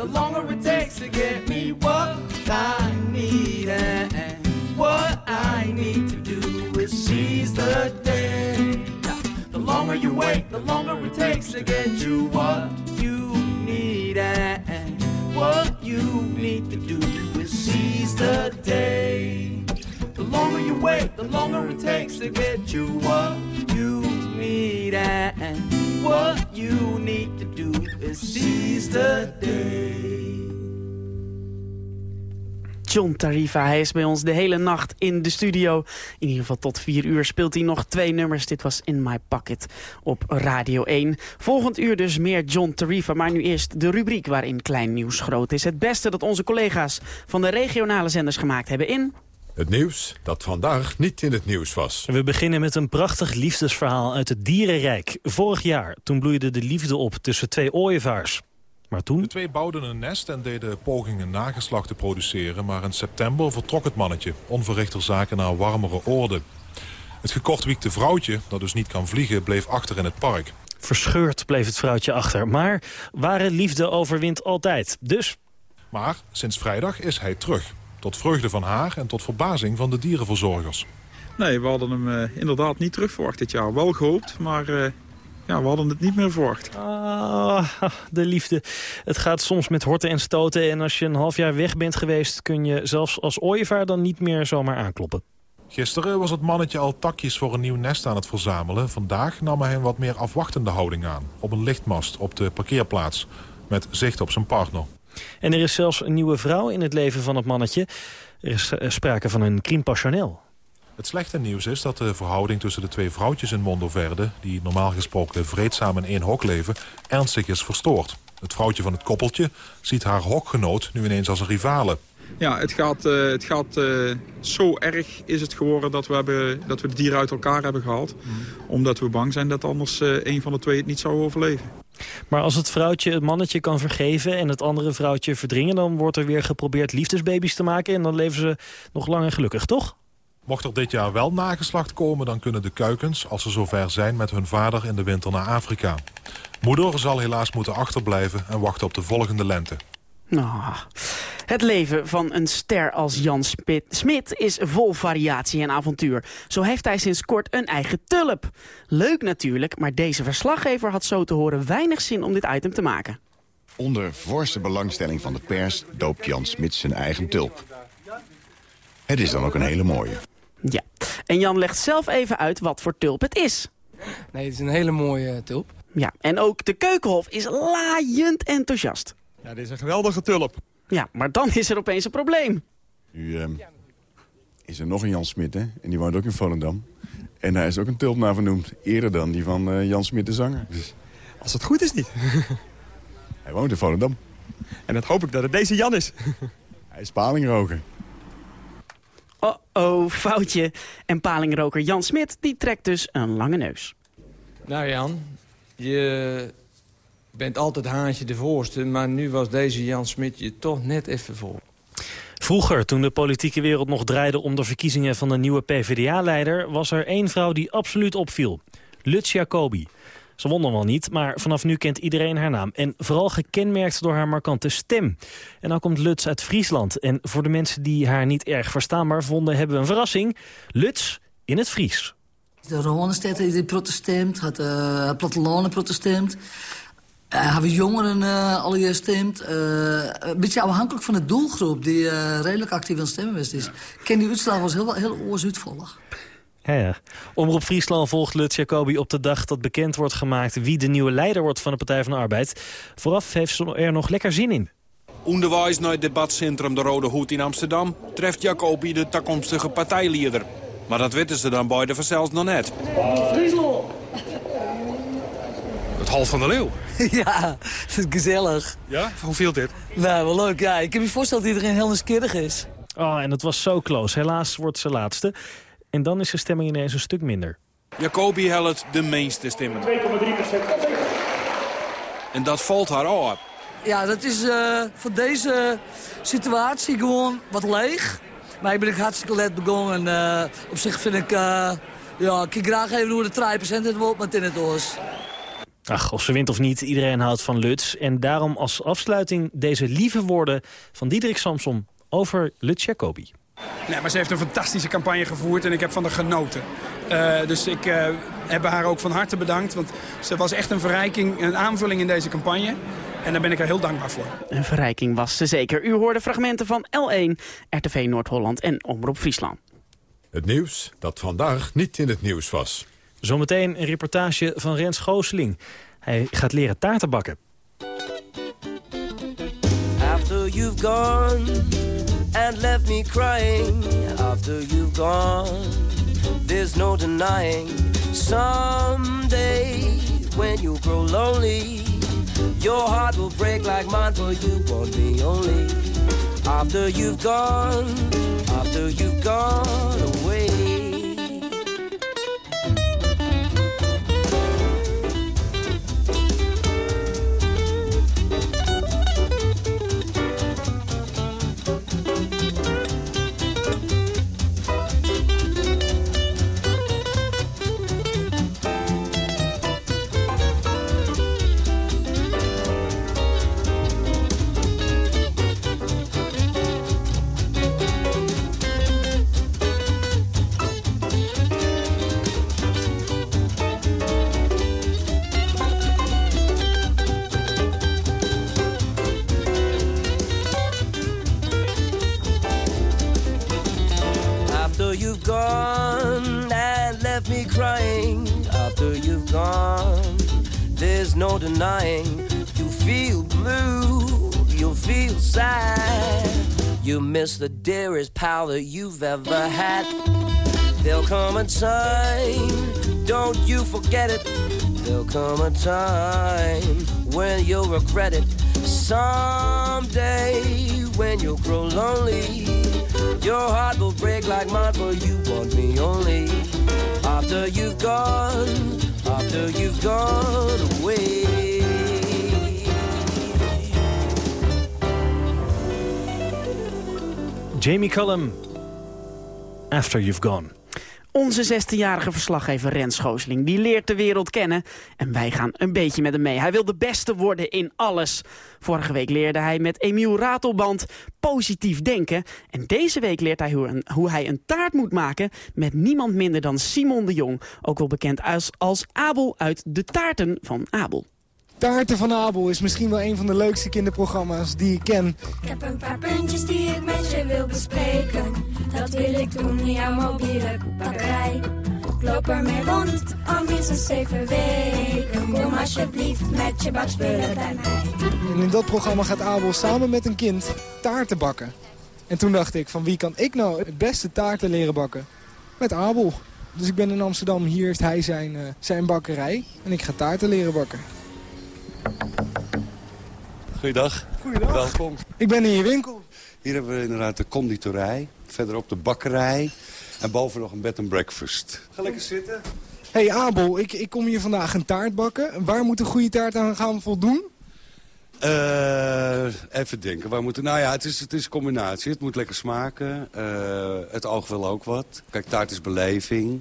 the longer it takes to get me what I need. And what I need to do is seize the day. The longer you wait, the longer it takes to get you what you need. And what you need to do is seize the day. The longer you wait, the longer it takes to get you what you need. What you need to do is seize the day. John Tarifa, hij is bij ons de hele nacht in de studio. In ieder geval tot vier uur speelt hij nog twee nummers. Dit was In My Pocket op Radio 1. Volgend uur dus meer John Tarifa. Maar nu eerst de rubriek waarin klein nieuws groot is. Het beste dat onze collega's van de regionale zenders gemaakt hebben in... Het nieuws dat vandaag niet in het nieuws was. We beginnen met een prachtig liefdesverhaal uit het dierenrijk. Vorig jaar, toen bloeide de liefde op tussen twee ooievaars. Maar toen... De twee bouwden een nest en deden pogingen nageslacht te produceren... maar in september vertrok het mannetje, onverrichter zaken naar warmere oorden. Het gekortwiekte vrouwtje, dat dus niet kan vliegen, bleef achter in het park. Verscheurd bleef het vrouwtje achter. Maar ware liefde overwint altijd. Dus... Maar sinds vrijdag is hij terug. Tot vreugde van haar en tot verbazing van de dierenverzorgers. Nee, we hadden hem uh, inderdaad niet terug verwacht dit jaar. Wel gehoopt, maar uh, ja, we hadden het niet meer verwacht. Ah, de liefde. Het gaat soms met horten en stoten. En als je een half jaar weg bent geweest... kun je zelfs als ooievaar dan niet meer zomaar aankloppen. Gisteren was het mannetje al takjes voor een nieuw nest aan het verzamelen. Vandaag nam hij een wat meer afwachtende houding aan. Op een lichtmast op de parkeerplaats. Met zicht op zijn partner. En er is zelfs een nieuwe vrouw in het leven van het mannetje. Er is eh, sprake van een crime passionnel. Het slechte nieuws is dat de verhouding tussen de twee vrouwtjes in Mondoverde... die normaal gesproken vreedzaam in één hok leven, ernstig is verstoord. Het vrouwtje van het koppeltje ziet haar hokgenoot nu ineens als een rivale. Ja, het gaat, eh, het gaat eh, zo erg is het geworden dat we, hebben, dat we de dieren uit elkaar hebben gehaald. Omdat we bang zijn dat anders eh, een van de twee het niet zou overleven. Maar als het vrouwtje het mannetje kan vergeven en het andere vrouwtje verdringen... dan wordt er weer geprobeerd liefdesbaby's te maken... en dan leven ze nog lang en gelukkig, toch? Mocht er dit jaar wel nageslacht komen... dan kunnen de kuikens, als ze zover zijn, met hun vader in de winter naar Afrika. Moeder zal helaas moeten achterblijven en wachten op de volgende lente. Nou, het leven van een ster als Jan Spit- Smit is vol variatie en avontuur. Zo heeft hij sinds kort een eigen tulp. Leuk natuurlijk, maar deze verslaggever had zo te horen weinig zin om dit item te maken. Onder voorste belangstelling van de pers doopt Jan Smit zijn eigen tulp. Het is dan ook een hele mooie. Ja, en Jan legt zelf even uit wat voor tulp het is. Nee, het is een hele mooie tulp. Ja, en ook de keukenhof is laaiend enthousiast. Ja, dit is een geweldige tulp. Ja, maar dan is er opeens een probleem. Nu ehm, is er nog een Jan Smit, hè? En die woont ook in Volendam. En hij is ook een tulp naar vernoemd. Eerder dan die van eh, Jan Smit de zanger. Dus Als het goed is niet. hij woont in Volendam. En dan hoop ik dat het deze Jan is. Hij is palingroker. Oh-oh, foutje. En palingroker Jan Smit die trekt dus een lange neus. Nou Jan, je bent altijd haantje de voorste... maar nu was deze Jan Smit je toch net even voor. Vroeger, toen de politieke wereld nog draaide om de verkiezingen van de nieuwe PvdA-leider... was er één vrouw die absoluut opviel. Lutz Jacobi. Ze won dan wel niet, maar vanaf nu kent iedereen haar naam. En vooral gekenmerkt door haar markante stem. En dan komt Lutz uit Friesland. En voor de mensen die haar niet erg verstaanbaar vonden... hebben we een verrassing. Lutz in het Fries. De Ronenstedt die protesteert, had de plattelonen protesteert. Uh, hebben jongeren uh, al gestemd. Uh, een beetje afhankelijk van de doelgroep die uh, redelijk actief aan het stemmen was. Dus ken die uitslag was heel, heel. Ja, ja. Omroep Friesland volgt Lutz Jacobi op de dag dat bekend wordt gemaakt... wie de nieuwe leider wordt van de Partij van de Arbeid. Vooraf heeft ze er nog lekker zin in. Onderwijs naar het debatcentrum De Rode Hoed in Amsterdam... treft Jacobi de toekomstige partijleider. Maar dat weten ze dan beide vanzelfs nog net. Friesland! Het Hal van de Leeuw. ja, het is gezellig. Ja? Hoe viel dit? Nou, wel leuk. Ja, ik heb me voorstellen dat iedereen heel nieuwsgierig is. Oh, en het was zo close. Helaas wordt ze laatste. En dan is de stemming ineens een stuk minder. Jacobi helpt de meeste stemmen. 2,3% En dat valt haar op. Ja, dat is uh, voor deze situatie gewoon wat leeg. Maar ik ben ook hartstikke let begonnen. En uh, op zich vind ik... Uh, ja, ik graag even hoe de 3% het wordt met in het oors. Ach, of ze wint of niet, iedereen houdt van Lutz. En daarom als afsluiting deze lieve woorden van Diederik Samsom over Lutz Jacobi. Nee, maar ze heeft een fantastische campagne gevoerd en ik heb van haar genoten. Uh, dus ik uh, heb haar ook van harte bedankt, want ze was echt een verrijking, een aanvulling in deze campagne. En daar ben ik haar heel dankbaar voor. Een verrijking was ze zeker. U hoorde fragmenten van L1, RTV Noord-Holland en Omroep Friesland. Het nieuws dat vandaag niet in het nieuws was. Zometeen een reportage van Rens Gooseling. Hij gaat leren taarten bakken. After you've gone and left me crying. After you've gone, there's no denying. Someday when you grow lonely, your heart will break like mine for you want me only. After you've gone, after you've gone away. Crying, after you've gone, there's no denying you feel blue, you feel sad. You miss the dearest pal that you've ever had. There'll come a time, don't you forget it. There'll come a time when you'll regret it. Someday when you'll grow lonely, your heart will break like mine, for you want me only. After you've gone, after you've gone away. Jamie Cullum, After You've Gone. Onze 16-jarige verslaggever Rens Schoosling, die leert de wereld kennen. En wij gaan een beetje met hem mee. Hij wil de beste worden in alles. Vorige week leerde hij met Emiel Ratelband positief denken. En deze week leert hij hoe, een, hoe hij een taart moet maken met niemand minder dan Simon de Jong. Ook wel bekend als, als Abel uit de taarten van Abel. Taarten van Abel is misschien wel een van de leukste kinderprogramma's die ik ken. Ik heb een paar puntjes die ik met je wil bespreken. Dat wil ik doen in jouw mobiele bakkerij. Ik loop ermee rond, al minstens zeven weken. Kom alsjeblieft met je bakspullen bij mij. En in dat programma gaat Abel samen met een kind taarten bakken. En toen dacht ik, van wie kan ik nou het beste taarten leren bakken? Met Abel. Dus ik ben in Amsterdam, hier heeft hij zijn, uh, zijn bakkerij. En ik ga taarten leren bakken. Goeiedag. Goeiedag. Welkom. Ik ben in je winkel. Hier hebben we inderdaad de conditorij. Verderop de bakkerij. En boven nog een bed and breakfast. Ga lekker zitten. hey Abel, ik, ik kom hier vandaag een taart bakken. Waar moet een goede taart aan gaan voldoen? Uh, even denken. Waar moeten, nou ja, het is, het is een combinatie. Het moet lekker smaken. Uh, het oog wil ook wat. Kijk, taart is beleving.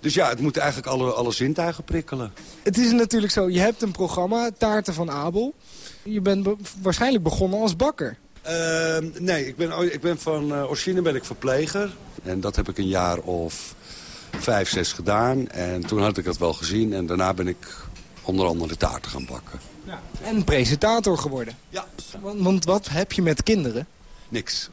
Dus ja, het moet eigenlijk alle, alle zintuigen prikkelen. Het is natuurlijk zo, je hebt een programma, Taarten van Abel. Je bent be waarschijnlijk begonnen als bakker. Uh, nee, ik ben, ik ben van uh, origine ben ik verpleger. En dat heb ik een jaar of vijf, zes gedaan. En toen had ik dat wel gezien. En daarna ben ik onder andere taarten gaan bakken. Ja. En presentator geworden. Ja. Want, want wat heb je met kinderen? Niks.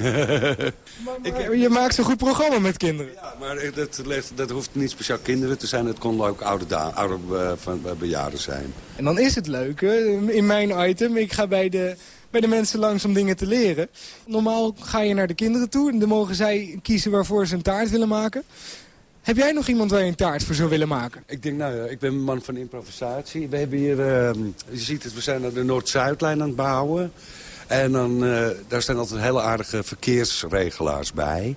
maar, je maakt zo'n goed programma met kinderen. Ja, maar dat, dat hoeft niet speciaal kinderen te zijn. Het kon ook oude, oude uh, van, uh, bejaarden zijn. En dan is het leuk, hè? in mijn item. Ik ga bij de, bij de mensen langs om dingen te leren. Normaal ga je naar de kinderen toe en dan mogen zij kiezen waarvoor ze een taart willen maken. Heb jij nog iemand waar je een taart voor zou willen maken? Ik denk, nou ja, ik ben een man van improvisatie. We hebben hier, uh, je ziet het, we zijn naar de Noord-Zuidlijn aan het bouwen. En dan, uh, daar staan altijd hele aardige verkeersregelaars bij.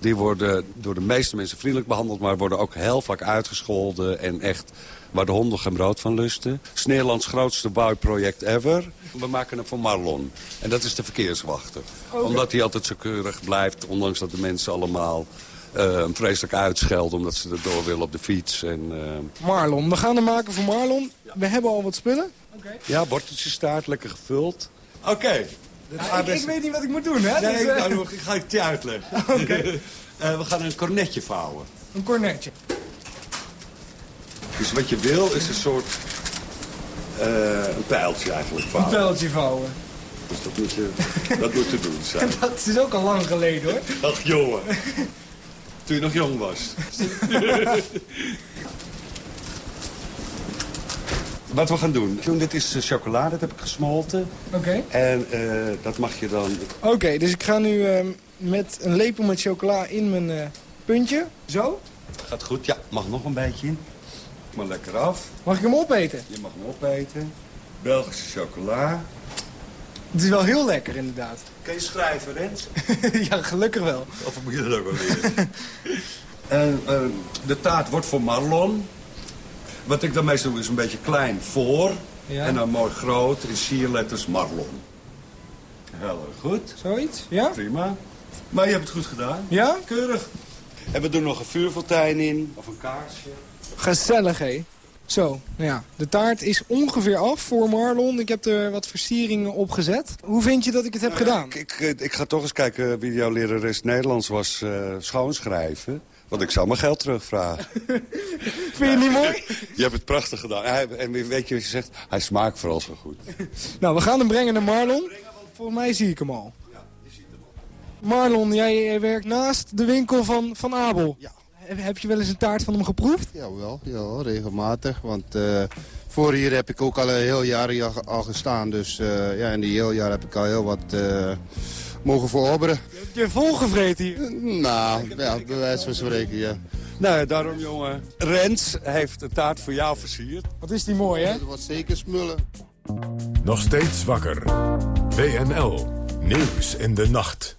Die worden door de meeste mensen vriendelijk behandeld... maar worden ook heel vaak uitgescholden en echt waar de honden geen brood van lusten. Het is Nederlands grootste bouwproject ever. We maken hem voor Marlon. En dat is de verkeerswachter. Okay. Omdat hij altijd zo keurig blijft, ondanks dat de mensen allemaal... Uh, vreselijk uitschelden omdat ze erdoor willen op de fiets. En, uh... Marlon, we gaan hem maken voor Marlon. Ja. We hebben al wat spullen. Okay. Ja, worteltjestaart, lekker gevuld. Oké. Okay. Ja, ik, ik, weet niet wat ik moet doen, hè? Nee, dus, uh... nou, ik ga het je uitleggen. Okay. uh, we gaan een cornetje vouwen. Een cornetje. Dus wat je wil is een soort... Uh, een pijltje eigenlijk vouwen. Een pijltje vouwen. Dus dat moet, je, dat moet te doen zijn. dat is ook al lang geleden, hoor. Ach, jongen. Toen je nog jong was. Wat we gaan doen. Dit is chocolade, dat heb ik gesmolten. Oké. Okay. En uh, dat mag je dan... Oké, okay, dus ik ga nu uh, met een lepel met chocola in mijn uh, puntje. Zo? Gaat goed, ja. Mag nog een beetje in. Maar lekker af. Mag ik hem opeten? Je mag hem opeten. Belgische chocola. Het is wel heel lekker, inderdaad. Kun je schrijven, Rens? ja, gelukkig wel. Of moet je dat ook wel leren? en, de taart wordt voor Marlon. Wat ik dan meestal doe is een beetje klein voor. Ja. En dan mooi groot in sierletters Marlon. Heel goed. Zoiets, ja? Prima. Maar je hebt het goed gedaan. Ja? Keurig. En we doen nog een vuurfontein in. Of een kaarsje. Gezellig, hé. Zo, nou ja. De taart is ongeveer af voor Marlon. Ik heb er wat versieringen op gezet. Hoe vind je dat ik het heb uh, gedaan? Ik, ik, ik, ga toch eens kijken wie jouw lerares Nederlands was uh, schoonschrijven. Want ik zou mijn geld terugvragen. Vind je het niet mooi? Je hebt het prachtig gedaan. En weet je wat je zegt? Hij smaakt vooral zo goed. nou, we gaan hem brengen naar Marlon. Volgens mij zie ik hem al. Marlon, jij werkt naast de winkel van, van Abel. Ja. Heb je wel eens een taart van hem geproefd? Jawel, ja, regelmatig. Want uh, voor hier heb ik ook al een heel jaar al gestaan. Dus uh, ja, in die heel jaar heb ik al heel wat uh, mogen verorberen. Heb je volgevreten hier? Nou, ja, bij wijze van spreken, ja. Nou, daarom jongen. Rens heeft de taart voor jou versierd. Wat is die mooi, hè? Dat was zeker smullen. Nog steeds wakker. WNL. Nieuws in de nacht.